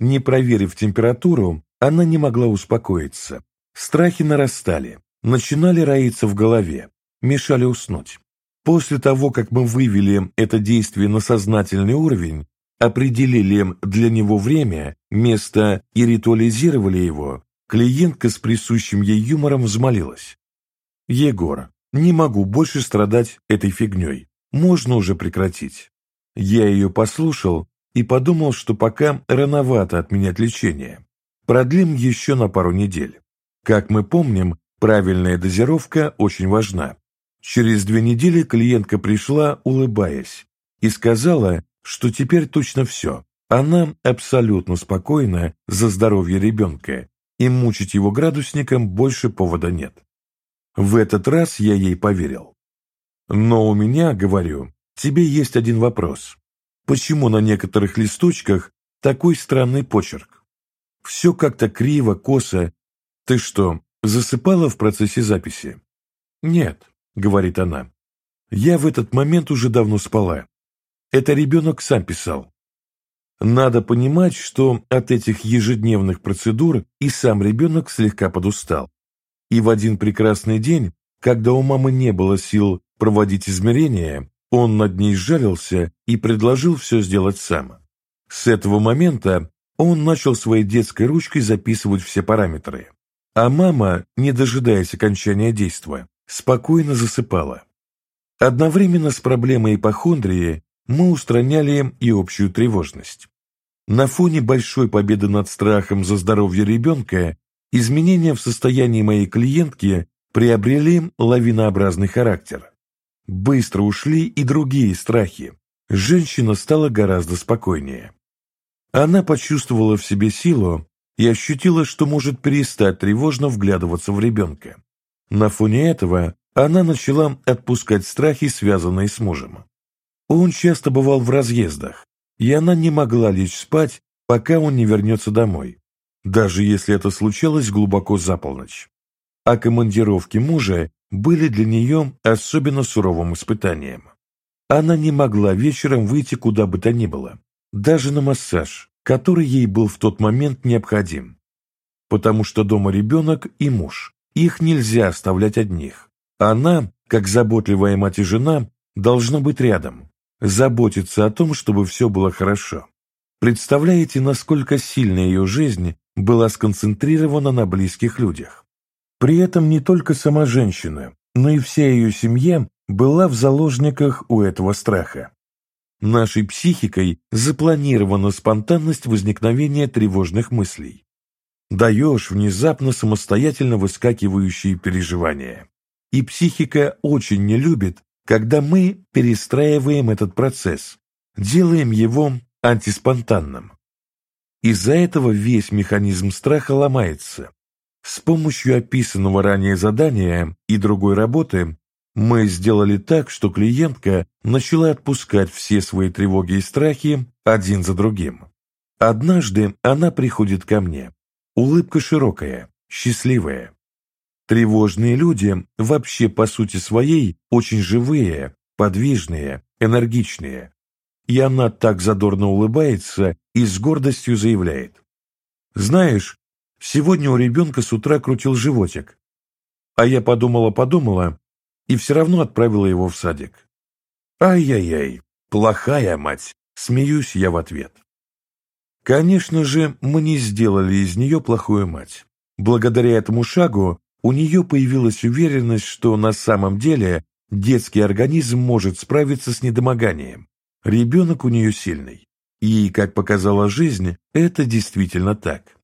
Не проверив температуру, она не могла успокоиться. Страхи нарастали, начинали роиться в голове, мешали уснуть. После того, как мы вывели это действие на сознательный уровень, определили для него время, место и ритуализировали его, клиентка с присущим ей юмором взмолилась. «Егор, не могу больше страдать этой фигней. Можно уже прекратить. Я ее послушал и подумал, что пока рановато отменять лечение. Продлим еще на пару недель. Как мы помним, правильная дозировка очень важна. Через две недели клиентка пришла, улыбаясь, и сказала, что теперь точно все. Она абсолютно спокойна за здоровье ребенка, и мучить его градусником больше повода нет. В этот раз я ей поверил. Но у меня, говорю, тебе есть один вопрос. почему на некоторых листочках такой странный почерк. Все как-то криво, косо. Ты что, засыпала в процессе записи? Нет, говорит она. Я в этот момент уже давно спала. Это ребенок сам писал. Надо понимать, что от этих ежедневных процедур и сам ребенок слегка подустал. И в один прекрасный день, когда у мамы не было сил проводить измерения, он над ней сжалился и предложил все сделать сам. С этого момента он начал своей детской ручкой записывать все параметры. А мама, не дожидаясь окончания действа, спокойно засыпала. Одновременно с проблемой ипохондрии мы устраняли и общую тревожность. На фоне большой победы над страхом за здоровье ребенка изменения в состоянии моей клиентки приобрели лавинообразный характер. Быстро ушли и другие страхи. Женщина стала гораздо спокойнее. Она почувствовала в себе силу и ощутила, что может перестать тревожно вглядываться в ребенка. На фоне этого она начала отпускать страхи, связанные с мужем. Он часто бывал в разъездах, и она не могла лечь спать, пока он не вернется домой, даже если это случалось глубоко за полночь. А командировки мужа были для нее особенно суровым испытанием. Она не могла вечером выйти куда бы то ни было, даже на массаж, который ей был в тот момент необходим. Потому что дома ребенок и муж, их нельзя оставлять одних. Она, как заботливая мать и жена, должна быть рядом, заботиться о том, чтобы все было хорошо. Представляете, насколько сильно ее жизнь была сконцентрирована на близких людях? При этом не только сама женщина, но и вся ее семья была в заложниках у этого страха. Нашей психикой запланирована спонтанность возникновения тревожных мыслей. Даешь внезапно самостоятельно выскакивающие переживания. И психика очень не любит, когда мы перестраиваем этот процесс, делаем его антиспонтанным. Из-за этого весь механизм страха ломается. С помощью описанного ранее задания и другой работы мы сделали так, что клиентка начала отпускать все свои тревоги и страхи один за другим. Однажды она приходит ко мне. Улыбка широкая, счастливая. Тревожные люди вообще по сути своей очень живые, подвижные, энергичные. И она так задорно улыбается и с гордостью заявляет. «Знаешь, сегодня у ребенка с утра крутил животик. А я подумала-подумала и все равно отправила его в садик. Ай-яй-яй, плохая мать, смеюсь я в ответ. Конечно же, мы не сделали из нее плохую мать. Благодаря этому шагу у нее появилась уверенность, что на самом деле детский организм может справиться с недомоганием. Ребенок у нее сильный. И, как показала жизнь, это действительно так.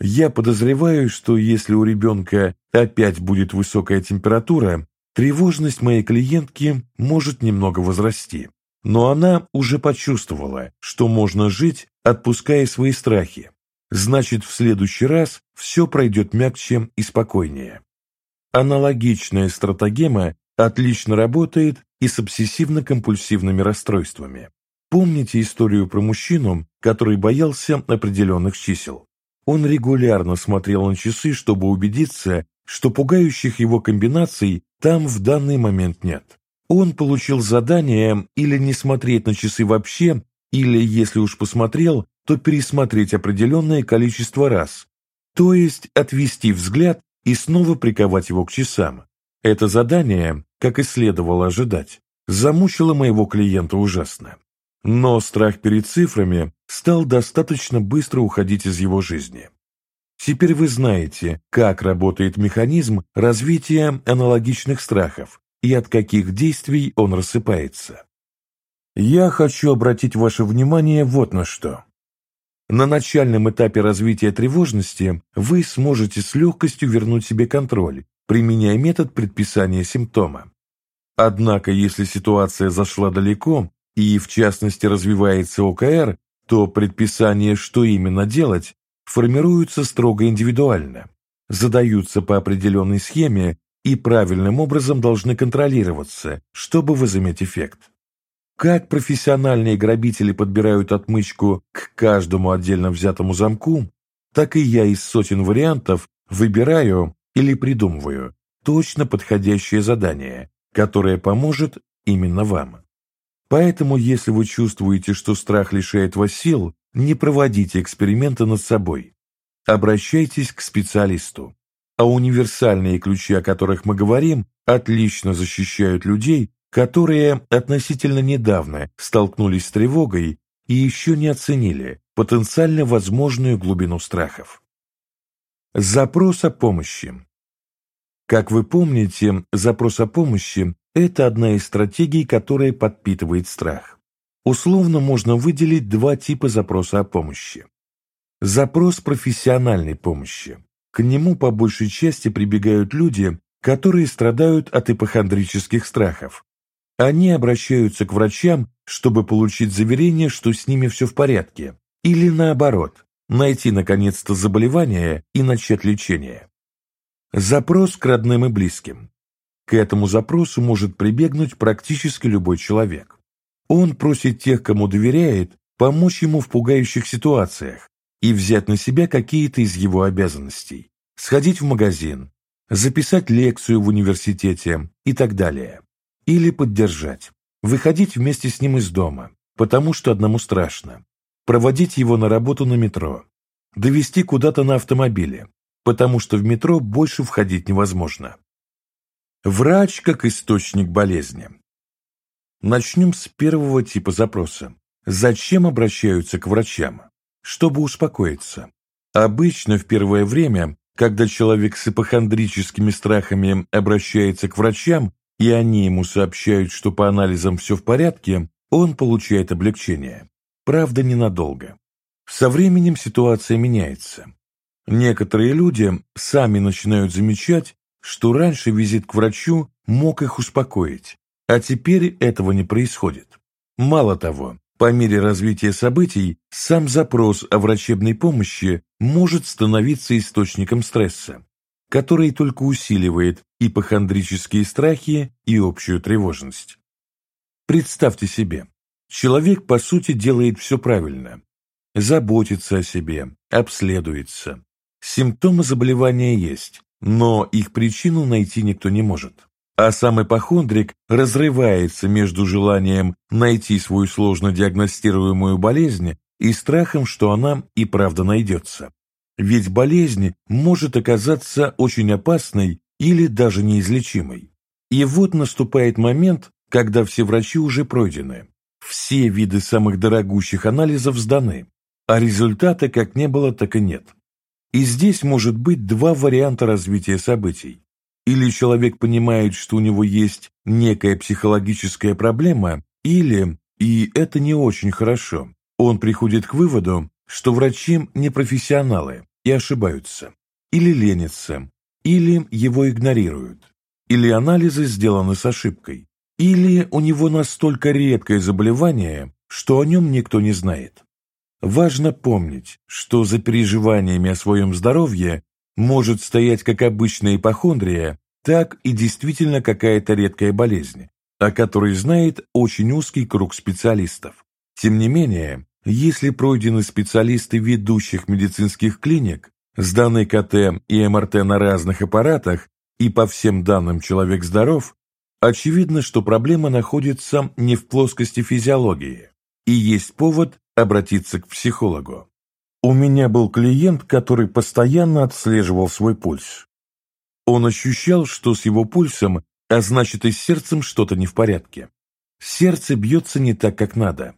Я подозреваю, что если у ребенка опять будет высокая температура, Тревожность моей клиентки может немного возрасти, но она уже почувствовала, что можно жить, отпуская свои страхи. Значит, в следующий раз все пройдет мягче и спокойнее. Аналогичная стратегема отлично работает и с обсессивно-компульсивными расстройствами. Помните историю про мужчину, который боялся определенных чисел? Он регулярно смотрел на часы, чтобы убедиться, что пугающих его комбинаций там в данный момент нет. Он получил задание или не смотреть на часы вообще, или, если уж посмотрел, то пересмотреть определенное количество раз, то есть отвести взгляд и снова приковать его к часам. Это задание, как и следовало ожидать, замучило моего клиента ужасно. Но страх перед цифрами стал достаточно быстро уходить из его жизни. Теперь вы знаете, как работает механизм развития аналогичных страхов и от каких действий он рассыпается. Я хочу обратить ваше внимание вот на что. На начальном этапе развития тревожности вы сможете с легкостью вернуть себе контроль, применяя метод предписания симптома. Однако, если ситуация зашла далеко и, в частности, развивается ОКР, то предписание, что именно делать, формируются строго индивидуально, задаются по определенной схеме и правильным образом должны контролироваться, чтобы возыметь эффект. как профессиональные грабители подбирают отмычку к каждому отдельно взятому замку, так и я из сотен вариантов выбираю или придумываю точно подходящее задание, которое поможет именно вам. Поэтому, если вы чувствуете, что страх лишает вас сил, не проводите эксперименты над собой. Обращайтесь к специалисту. А универсальные ключи, о которых мы говорим, отлично защищают людей, которые относительно недавно столкнулись с тревогой и еще не оценили потенциально возможную глубину страхов. Запрос о помощи. Как вы помните, запрос о помощи – это одна из стратегий, которая подпитывает страх. Условно можно выделить два типа запроса о помощи. Запрос профессиональной помощи. К нему по большей части прибегают люди, которые страдают от ипохондрических страхов. Они обращаются к врачам, чтобы получить заверение, что с ними все в порядке, или наоборот, найти наконец-то заболевание и начать лечение. Запрос к родным и близким. К этому запросу может прибегнуть практически любой человек. Он просит тех, кому доверяет, помочь ему в пугающих ситуациях и взять на себя какие-то из его обязанностей, сходить в магазин, записать лекцию в университете и так далее. Или поддержать, выходить вместе с ним из дома, потому что одному страшно, проводить его на работу на метро, довести куда-то на автомобиле, потому что в метро больше входить невозможно. Врач как источник болезни. Начнем с первого типа запроса. Зачем обращаются к врачам? Чтобы успокоиться. Обычно в первое время, когда человек с ипохондрическими страхами обращается к врачам, и они ему сообщают, что по анализам все в порядке, он получает облегчение. Правда, ненадолго. Со временем ситуация меняется. Некоторые люди сами начинают замечать, что раньше визит к врачу мог их успокоить, а теперь этого не происходит. Мало того, по мере развития событий сам запрос о врачебной помощи может становиться источником стресса, который только усиливает ипохондрические страхи и общую тревожность. Представьте себе, человек по сути делает все правильно, заботится о себе, обследуется. Симптомы заболевания есть, но их причину найти никто не может. А сам ипохондрик разрывается между желанием найти свою сложно диагностируемую болезнь и страхом, что она и правда найдется. Ведь болезнь может оказаться очень опасной или даже неизлечимой. И вот наступает момент, когда все врачи уже пройдены. Все виды самых дорогущих анализов сданы, а результата как не было, так и нет. И здесь может быть два варианта развития событий. Или человек понимает, что у него есть некая психологическая проблема, или, и это не очень хорошо, он приходит к выводу, что врачи не профессионалы и ошибаются, или ленятся, или его игнорируют, или анализы сделаны с ошибкой, или у него настолько редкое заболевание, что о нем никто не знает. Важно помнить, что за переживаниями о своем здоровье может стоять как обычная ипохондрия, так и действительно какая-то редкая болезнь, о которой знает очень узкий круг специалистов. Тем не менее, если пройдены специалисты ведущих медицинских клиник, сданы КТ и МРТ на разных аппаратах, и по всем данным человек здоров, очевидно, что проблема находится не в плоскости физиологии, и есть повод обратиться к психологу. У меня был клиент, который постоянно отслеживал свой пульс. Он ощущал, что с его пульсом, а значит и с сердцем что-то не в порядке. Сердце бьется не так, как надо.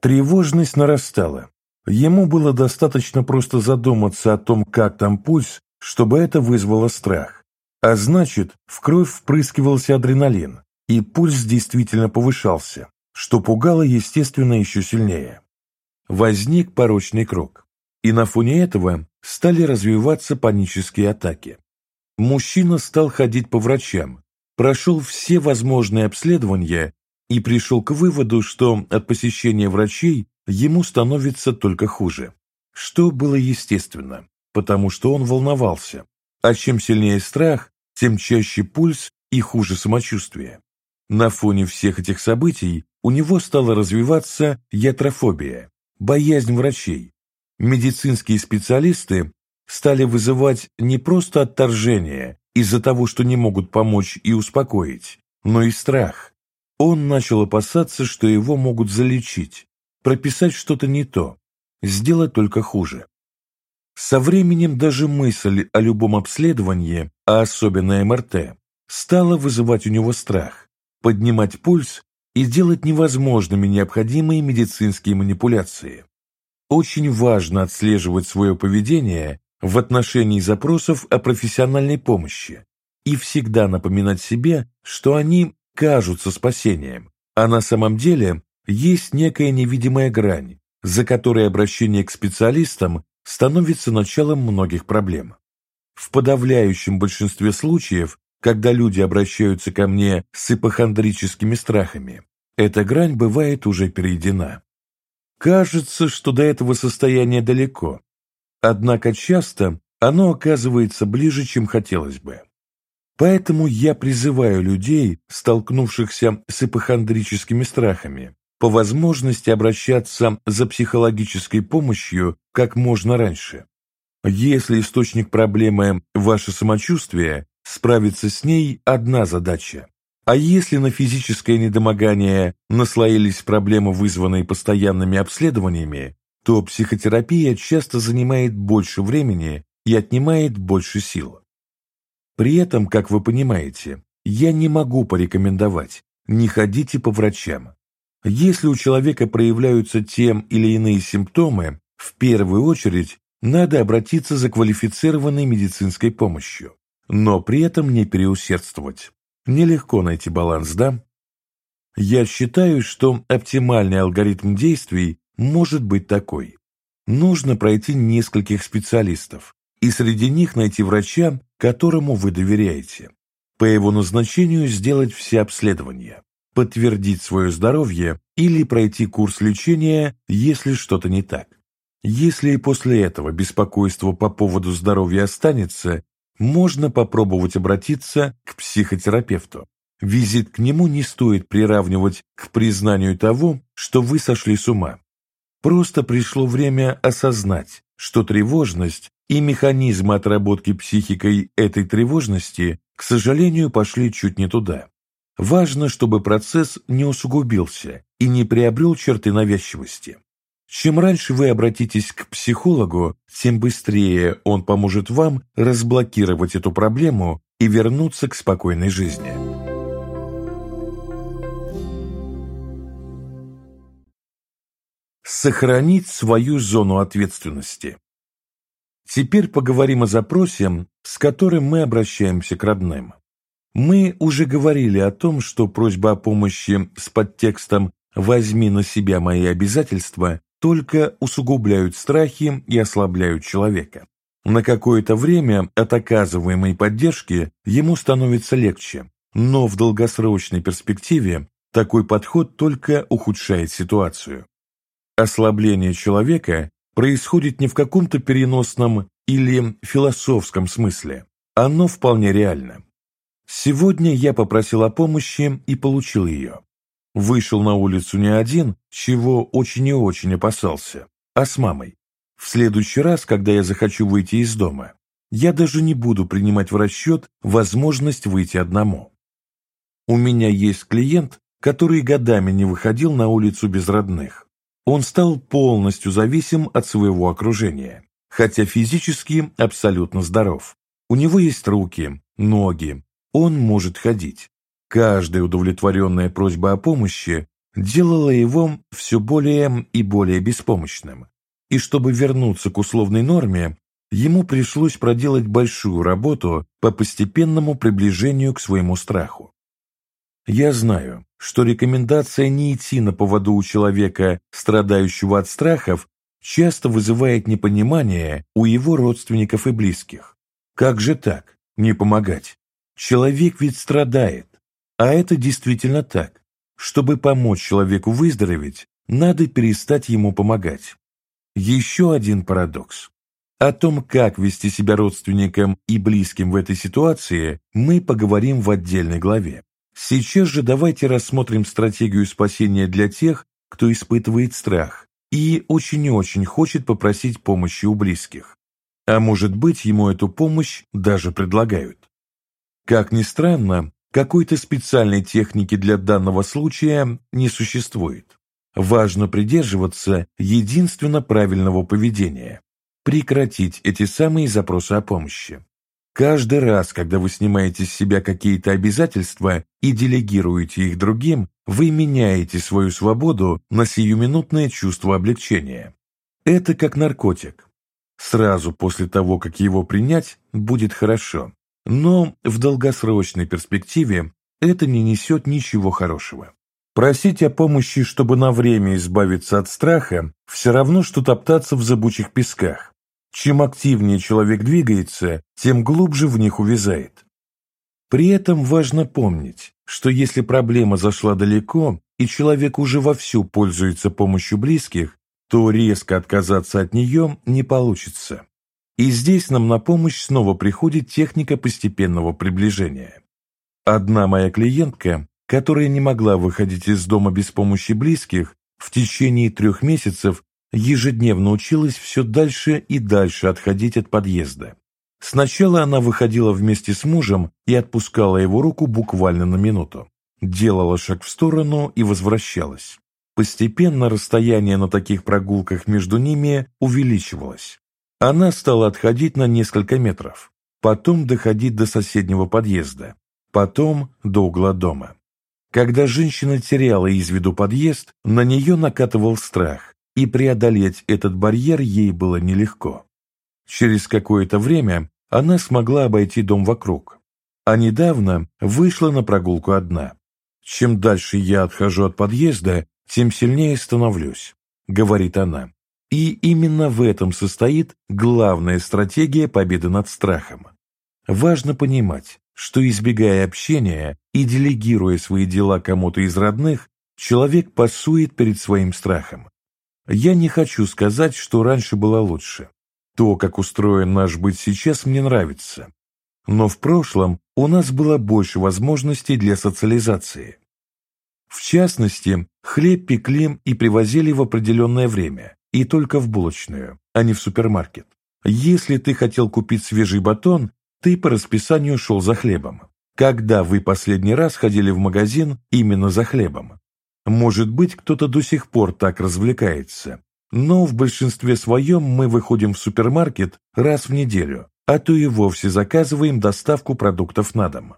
Тревожность нарастала. Ему было достаточно просто задуматься о том, как там пульс, чтобы это вызвало страх. А значит, в кровь впрыскивался адреналин, и пульс действительно повышался, что пугало, естественно, еще сильнее возник порочный круг, и на фоне этого стали развиваться панические атаки. Мужчина стал ходить по врачам, прошел все возможные обследования и пришел к выводу, что от посещения врачей ему становится только хуже. Что было естественно, потому что он волновался, а чем сильнее страх, тем чаще пульс и хуже самочувствие. На фоне всех этих событий у него стала развиваться ятрофобия, боязнь врачей. Медицинские специалисты стали вызывать не просто отторжение из-за того, что не могут помочь и успокоить, но и страх. Он начал опасаться, что его могут залечить, прописать что-то не то, сделать только хуже. Со временем даже мысль о любом обследовании, а особенно МРТ, стала вызывать у него страх, поднимать пульс и делать невозможными необходимые медицинские манипуляции. Очень важно отслеживать свое поведение в отношении запросов о профессиональной помощи и всегда напоминать себе, что они кажутся спасением, а на самом деле есть некая невидимая грань, за которой обращение к специалистам становится началом многих проблем. В подавляющем большинстве случаев, когда люди обращаются ко мне с ипохондрическими страхами, эта грань бывает уже перейдена. Кажется, что до этого состояния далеко, однако часто оно оказывается ближе, чем хотелось бы. Поэтому я призываю людей, столкнувшихся с ипохондрическими страхами, по возможности обращаться за психологической помощью как можно раньше. Если источник проблемы – ваше самочувствие, справиться с ней – одна задача. А если на физическое недомогание наслоились проблемы, вызванные постоянными обследованиями, то психотерапия часто занимает больше времени и отнимает больше сил. При этом, как вы понимаете, я не могу порекомендовать, не ходите по врачам. Если у человека проявляются те или иные симптомы, в первую очередь надо обратиться за квалифицированной медицинской помощью, но при этом не переусердствовать. Нелегко найти баланс, да? Я считаю, что оптимальный алгоритм действий может быть такой. Нужно пройти нескольких специалистов, и среди них найти врача, которому вы доверяете. По его назначению сделать все обследования подтвердить свое здоровье или пройти курс лечения, если что-то не так. Если и после этого беспокойство по поводу здоровья останется, можно попробовать обратиться к психотерапевту. Визит к нему не стоит приравнивать к признанию того, что вы сошли с ума. Просто пришло время осознать, что тревожность и механизмы отработки психикой этой тревожности, к сожалению, пошли чуть не туда. Важно, чтобы процесс не усугубился и не приобрел черты навязчивости. Чем раньше вы обратитесь к психологу, тем быстрее он поможет вам разблокировать эту проблему и вернуться к спокойной жизни. Сохранить свою зону ответственности. Теперь поговорим о запросе, с которым мы обращаемся к родным. Мы уже говорили о том, что просьба о помощи с подтекстом «возьми на себя мои обязательства» только усугубляют страхи и ослабляют человека. На какое-то время от оказываемой поддержки ему становится легче, но в долгосрочной перспективе такой подход только ухудшает ситуацию. Ослабление человека происходит не в каком-то переносном или философском смысле, оно вполне реально. Сегодня я попросил о помощи и получил ее. Вышел на улицу не один, чего очень и очень опасался, а с мамой. В следующий раз, когда я захочу выйти из дома, я даже не буду принимать в расчет возможность выйти одному. У меня есть клиент, который годами не выходил на улицу без родных. Он стал полностью зависим от своего окружения, хотя физически абсолютно здоров. У него есть руки, ноги, он может ходить. Каждая удовлетворенная просьба о помощи делала его все более и более беспомощным. И чтобы вернуться к условной норме, ему пришлось проделать большую работу по постепенному приближению к своему страху. Я знаю, что рекомендация не идти на поводу у человека, страдающего от страхов, часто вызывает непонимание у его родственников и близких. Как же так? Не помогать? Человек ведь страдает, а это действительно так. Чтобы помочь человеку выздороветь, надо перестать ему помогать. Еще один парадокс. О том, как вести себя родственникам и близким в этой ситуации, мы поговорим в отдельной главе. Сейчас же давайте рассмотрим стратегию спасения для тех, кто испытывает страх и очень и очень хочет попросить помощи у близких. А может быть, ему эту помощь даже предлагают. Как ни странно, какой-то специальной техники для данного случая не существует. Важно придерживаться единственно правильного поведения – прекратить эти самые запросы о помощи. Каждый раз, когда вы снимаете с себя какие-то обязательства и делегируете их другим, вы меняете свою свободу на сиюминутное чувство облегчения. Это как наркотик. Сразу после того, как его принять, будет хорошо. Но в долгосрочной перспективе это не несет ничего хорошего. Просить о помощи, чтобы на время избавиться от страха, все равно, что топтаться в зыбучих песках. Чем активнее человек двигается, тем глубже в них увязает. При этом важно помнить, что если проблема зашла далеко, и человек уже вовсю пользуется помощью близких, то резко отказаться от нее не получится. И здесь нам на помощь снова приходит техника постепенного приближения. Одна моя клиентка, которая не могла выходить из дома без помощи близких, в течение трех месяцев ежедневно училась все дальше и дальше отходить от подъезда. Сначала она выходила вместе с мужем и отпускала его руку буквально на минуту. Делала шаг в сторону и возвращалась. Постепенно расстояние на таких прогулках между ними увеличивалось. Она стала отходить на несколько метров, потом доходить до соседнего подъезда, потом до угла дома. Когда женщина теряла из виду подъезд, на нее накатывал страх, и преодолеть этот барьер ей было нелегко. Через какое-то время она смогла обойти дом вокруг, а недавно вышла на прогулку одна. «Чем дальше я отхожу от подъезда, тем сильнее становлюсь», — говорит она. И именно в этом состоит главная стратегия победы над страхом. Важно понимать, что избегая общения и делегируя свои дела кому-то из родных, человек пасует перед своим страхом. Я не хочу сказать, что раньше было лучше. То, как устроен наш быт сейчас, мне нравится. Но в прошлом у нас было больше возможностей для социализации. В частности, хлеб пекли и привозили в определенное время, и только в булочную, а не в супермаркет. Если ты хотел купить свежий батон, ты по расписанию шел за хлебом. Когда вы последний раз ходили в магазин именно за хлебом? Может быть, кто-то до сих пор так развлекается, но в большинстве своем мы выходим в супермаркет раз в неделю, а то и вовсе заказываем доставку продуктов на дом.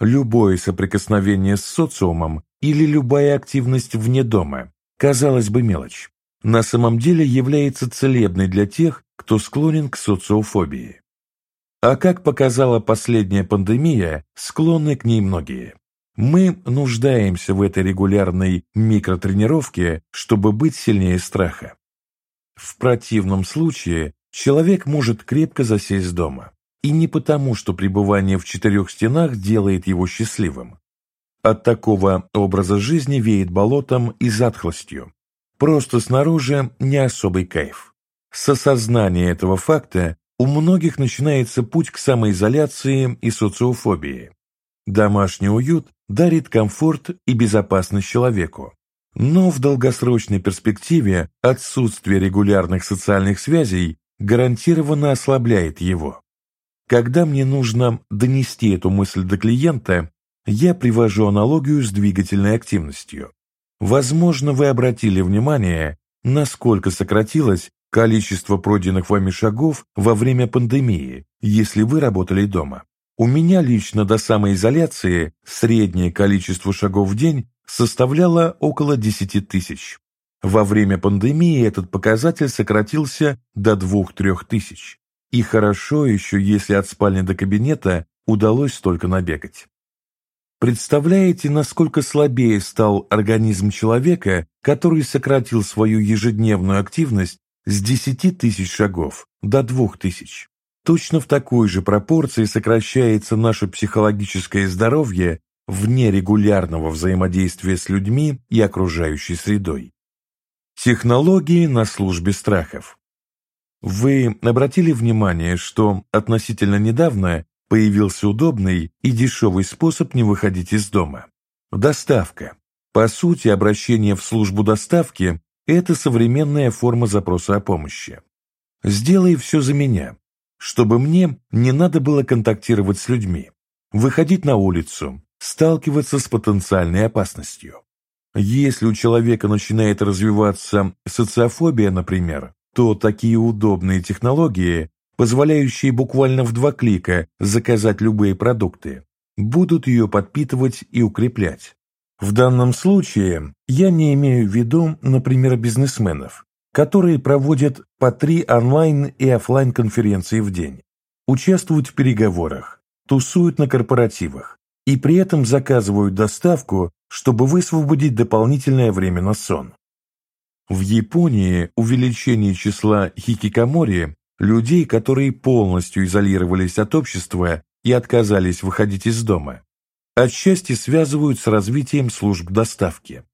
Любое соприкосновение с социумом или любая активность вне дома, казалось бы, мелочь, на самом деле является целебной для тех, кто склонен к социофобии. А как показала последняя пандемия, склонны к ней многие. Мы нуждаемся в этой регулярной микротренировке, чтобы быть сильнее страха. В противном случае человек может крепко засесть дома. И не потому, что пребывание в четырех стенах делает его счастливым. От такого образа жизни веет болотом и затхлостью. Просто снаружи не особый кайф. С осознания этого факта у многих начинается путь к самоизоляции и социофобии. Домашний уют дарит комфорт и безопасность человеку, но в долгосрочной перспективе отсутствие регулярных социальных связей гарантированно ослабляет его. Когда мне нужно донести эту мысль до клиента, я привожу аналогию с двигательной активностью. Возможно, вы обратили внимание, насколько сократилось количество пройденных вами шагов во время пандемии, если вы работали дома. У меня лично до самоизоляции среднее количество шагов в день составляла около 10 тысяч. Во время пандемии этот показатель сократился до 2-3 тысяч. И хорошо еще, если от спальни до кабинета удалось столько набегать. Представляете, насколько слабее стал организм человека, который сократил свою ежедневную активность с 10 тысяч шагов до 2 тысяч? Точно в такой же пропорции сокращается наше психологическое здоровье вне регулярного взаимодействия с людьми и окружающей средой. Технологии на службе страхов. Вы обратили внимание, что относительно недавно появился удобный и дешевый способ не выходить из дома. Доставка. По сути, обращение в службу доставки – это современная форма запроса о помощи. Сделай все за меня, чтобы мне не надо было контактировать с людьми, выходить на улицу, сталкиваться с потенциальной опасностью. Если у человека начинает развиваться социофобия, например, то такие удобные технологии, позволяющие буквально в два клика заказать любые продукты, будут ее подпитывать и укреплять. В данном случае я не имею в виду, например, бизнесменов, которые проводят по три онлайн и офлайн конференции в день, участвуют в переговорах, тусуют на корпоративах и при этом заказывают доставку, чтобы высвободить дополнительное время на сон. В Японии увеличение числа хикикамори, людей, которые полностью изолировались от общества и отказались выходить из дома, отчасти связывают с развитием служб доставки.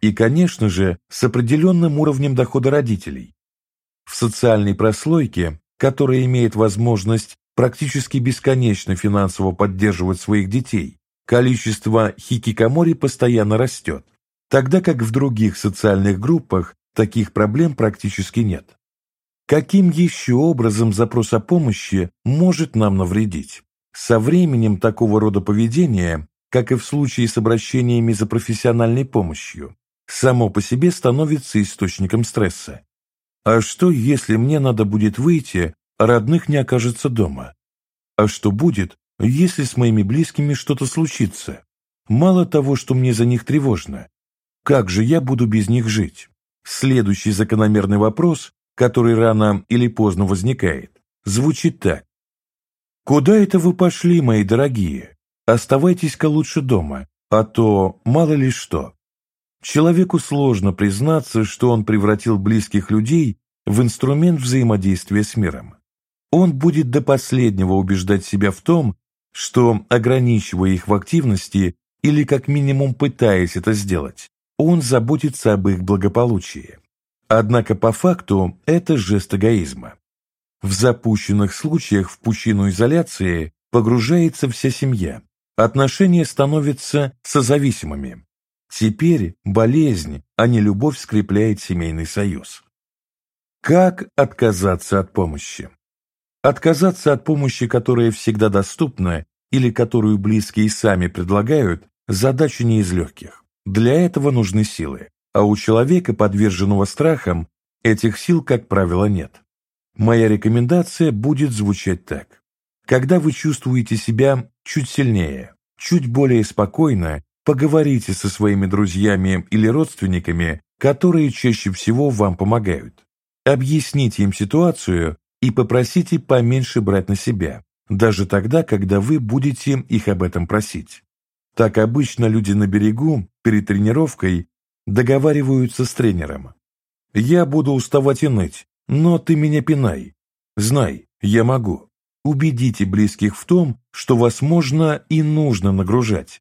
И, конечно же, с определенным уровнем дохода родителей. В социальной прослойке, которая имеет возможность практически бесконечно финансово поддерживать своих детей, количество хикикамори постоянно растет, тогда как в других социальных группах таких проблем практически нет. Каким еще образом запрос о помощи может нам навредить? Со временем такого рода поведение, как и в случае с обращениями за профессиональной помощью, само по себе становится источником стресса. А что, если мне надо будет выйти, а родных не окажется дома? А что будет, если с моими близкими что-то случится? Мало того, что мне за них тревожно, как же я буду без них жить? Следующий закономерный вопрос, который рано или поздно возникает, звучит так. «Куда это вы пошли, мои дорогие? Оставайтесь-ка лучше дома, а то мало ли что». Человеку сложно признаться, что он превратил близких людей в инструмент взаимодействия с миром. Он будет до последнего убеждать себя в том, что, ограничивая их в активности или как минимум пытаясь это сделать, он заботится об их благополучии. Однако по факту это жест эгоизма. В запущенных случаях в пучину изоляции погружается вся семья. Отношения становятся созависимыми. Теперь болезнь, а не любовь скрепляет семейный союз. Как отказаться от помощи? Отказаться от помощи, которая всегда доступна или которую близкие сами предлагают, задача не из легких. Для этого нужны силы, а у человека, подверженного страхам, этих сил, как правило, нет. Моя рекомендация будет звучать так. Когда вы чувствуете себя чуть сильнее, чуть более спокойно, поговорите со своими друзьями или родственниками, которые чаще всего вам помогают. Объясните им ситуацию и попросите поменьше брать на себя, даже тогда, когда вы будете их об этом просить. Так обычно люди на берегу перед тренировкой договариваются с тренером. «Я буду уставать и ныть, но ты меня пинай. Знай, я могу. Убедите близких в том, что вас можно и нужно нагружать.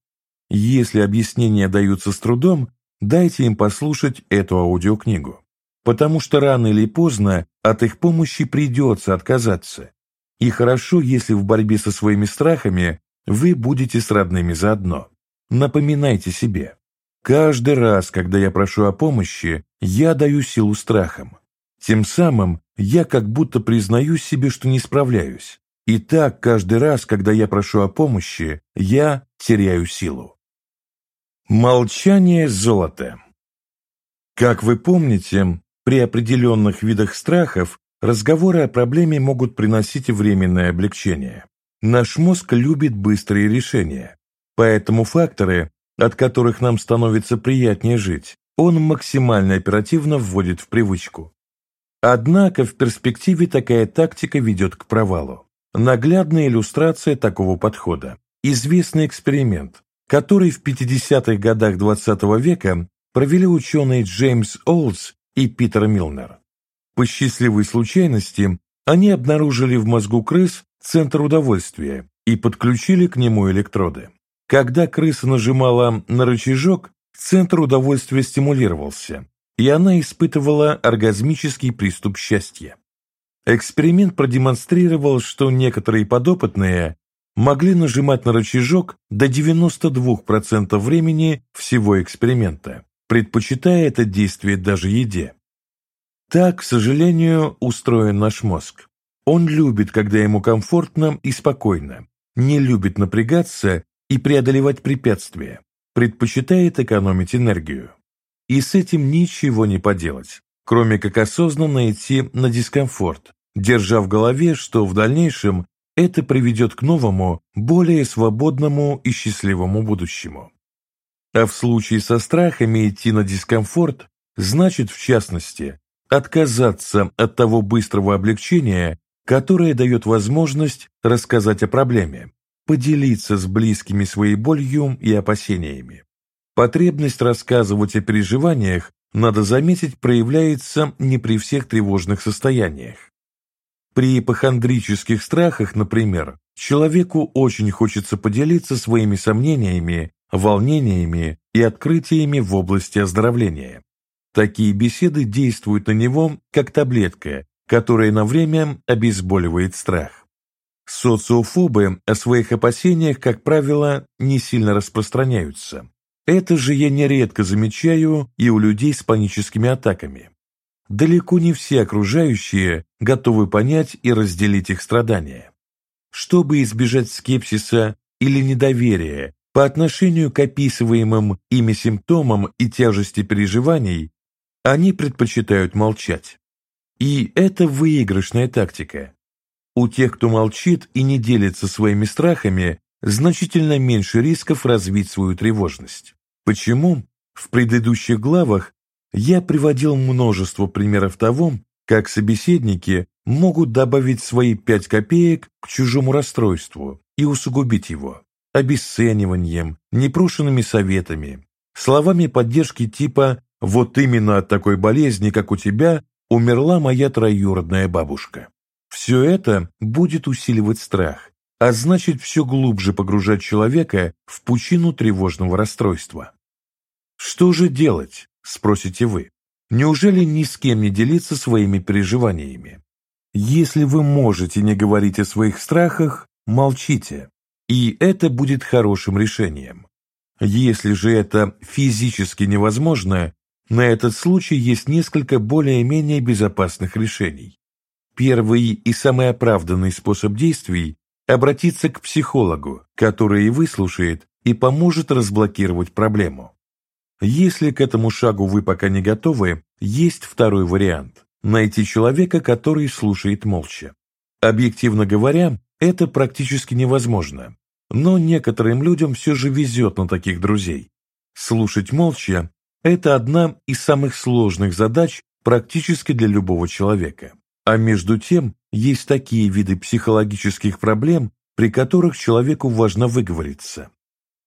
Если объяснения даются с трудом, дайте им послушать эту аудиокнигу. Потому что рано или поздно от их помощи придется отказаться. И хорошо, если в борьбе со своими страхами вы будете с родными заодно. Напоминайте себе. Каждый раз, когда я прошу о помощи, я даю силу страхам. Тем самым я как будто признаю себе, что не справляюсь. И так каждый раз, когда я прошу о помощи, я теряю силу. Молчание золота. Как вы помните, при определенных видах страхов разговоры о проблеме могут приносить временное облегчение. Наш мозг любит быстрые решения, поэтому факторы, от которых нам становится приятнее жить, он максимально оперативно вводит в привычку. Однако в перспективе такая тактика ведет к провалу. Наглядная иллюстрация такого подхода – известный эксперимент, который в 50-х годах XX -го века провели ученые Джеймс Олдс и Питер Милнер. По счастливой случайности они обнаружили в мозгу крыс центр удовольствия и подключили к нему электроды. Когда крыса нажимала на рычажок, центр удовольствия стимулировался, и она испытывала оргазмический приступ счастья. Эксперимент продемонстрировал, что некоторые подопытные могли нажимать на рычажок до 92% времени всего эксперимента, предпочитая это действие даже еде. Так, к сожалению, устроен наш мозг. Он любит, когда ему комфортно и спокойно, не любит напрягаться и преодолевать препятствия, предпочитает экономить энергию. И с этим ничего не поделать, кроме как осознанно идти на дискомфорт, держа в голове, что в дальнейшем это приведет к новому, более свободному и счастливому будущему. А в случае со страхами идти на дискомфорт значит, в частности, отказаться от того быстрого облегчения, которое дает возможность рассказать о проблеме, поделиться с близкими своей болью и опасениями. Потребность рассказывать о переживаниях, надо заметить, проявляется не при всех тревожных состояниях. При ипохондрических страхах, например, человеку очень хочется поделиться своими сомнениями, волнениями и открытиями в области оздоровления. Такие беседы действуют на него как таблетка, которая на время обезболивает страх. Социофобы о своих опасениях, как правило, не сильно распространяются. Это же я нередко замечаю и у людей с паническими атаками. Далеко не все окружающие готовы понять и разделить их страдания. Чтобы избежать скепсиса или недоверия по отношению к описываемым ими симптомам и тяжести переживаний, они предпочитают молчать. И это выигрышная тактика. У тех, кто молчит и не делится своими страхами, значительно меньше рисков развить свою тревожность. Почему? В предыдущих главах я приводил множество примеров того, как собеседники могут добавить свои пять копеек к чужому расстройству и усугубить его обесцениванием, непрошенными советами, словами поддержки типа «вот именно от такой болезни, как у тебя, умерла моя троюродная бабушка». Все это будет усиливать страх, а значит все глубже погружать человека в пучину тревожного расстройства. Что же делать, спросите вы? Неужели ни с кем не делиться своими переживаниями? Если вы можете не говорить о своих страхах, молчите, и это будет хорошим решением. Если же это физически невозможно, на этот случай есть несколько более-менее безопасных решений. Первый и самый оправданный способ действий – обратиться к психологу, который выслушает и поможет разблокировать проблему. Если к этому шагу вы пока не готовы, есть второй вариант – найти человека, который слушает молча. Объективно говоря, это практически невозможно, но некоторым людям все же везет на таких друзей. Слушать молча – это одна из самых сложных задач практически для любого человека. А между тем, есть такие виды психологических проблем, при которых человеку важно выговориться.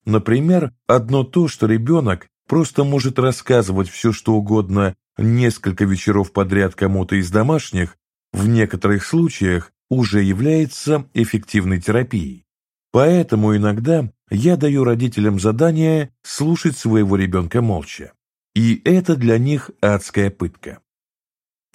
Например, одно то, что ребенок просто может рассказывать все, что угодно несколько вечеров подряд кому-то из домашних, в некоторых случаях уже является эффективной терапией. Поэтому иногда я даю родителям задание слушать своего ребенка молча. И это для них адская пытка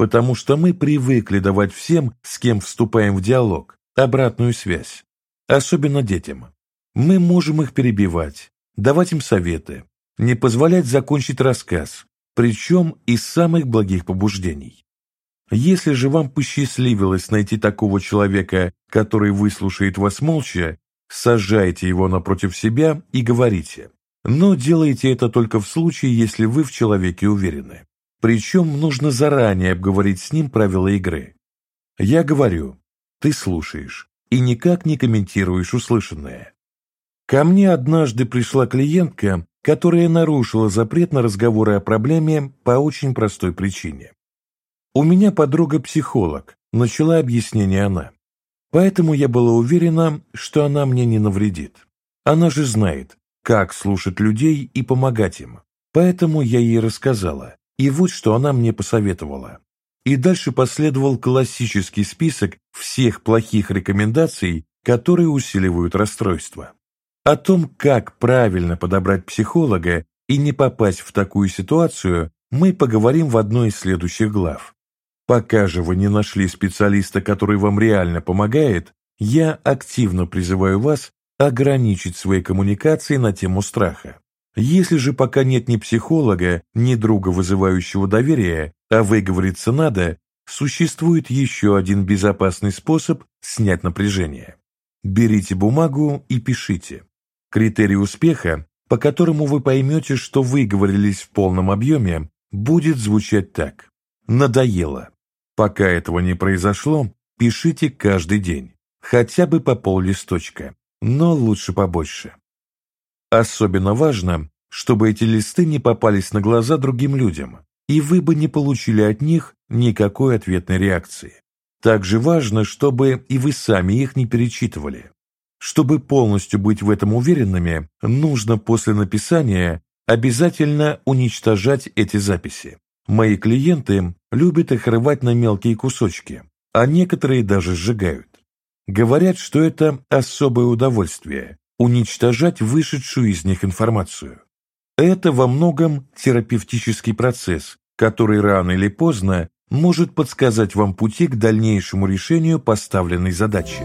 потому что мы привыкли давать всем, с кем вступаем в диалог, обратную связь, особенно детям. Мы можем их перебивать, давать им советы, не позволять закончить рассказ, причем из самых благих побуждений. Если же вам посчастливилось найти такого человека, который выслушает вас молча, сажайте его напротив себя и говорите. Но делайте это только в случае, если вы в человеке уверены. Причем нужно заранее обговорить с ним правила игры. Я говорю, ты слушаешь и никак не комментируешь услышанное. Ко мне однажды пришла клиентка, которая нарушила запрет на разговоры о проблеме по очень простой причине. У меня подруга-психолог, начала объяснение она. Поэтому я была уверена, что она мне не навредит. Она же знает, как слушать людей и помогать им. Поэтому я ей рассказала, и вот что она мне посоветовала. И дальше последовал классический список всех плохих рекомендаций, которые усиливают расстройство. О том, как правильно подобрать психолога и не попасть в такую ситуацию, мы поговорим в одной из следующих глав. Пока же вы не нашли специалиста, который вам реально помогает, я активно призываю вас ограничить свои коммуникации на тему страха. Если же пока нет ни психолога, ни друга, вызывающего доверие, а выговориться надо, существует еще один безопасный способ снять напряжение. Берите бумагу и пишите. Критерий успеха, по которому вы поймете, что выговорились в полном объеме, будет звучать так. Надоело. Пока этого не произошло, пишите каждый день, хотя бы по пол листочка, но лучше побольше. Особенно важно, чтобы эти листы не попались на глаза другим людям, и вы бы не получили от них никакой ответной реакции. Также важно, чтобы и вы сами их не перечитывали. Чтобы полностью быть в этом уверенными, нужно после написания обязательно уничтожать эти записи. Мои клиенты любят их рвать на мелкие кусочки, а некоторые даже сжигают. Говорят, что это особое удовольствие – уничтожать вышедшую из них информацию. Это во многом терапевтический процесс, который рано или поздно может подсказать вам пути к дальнейшему решению поставленной задачи.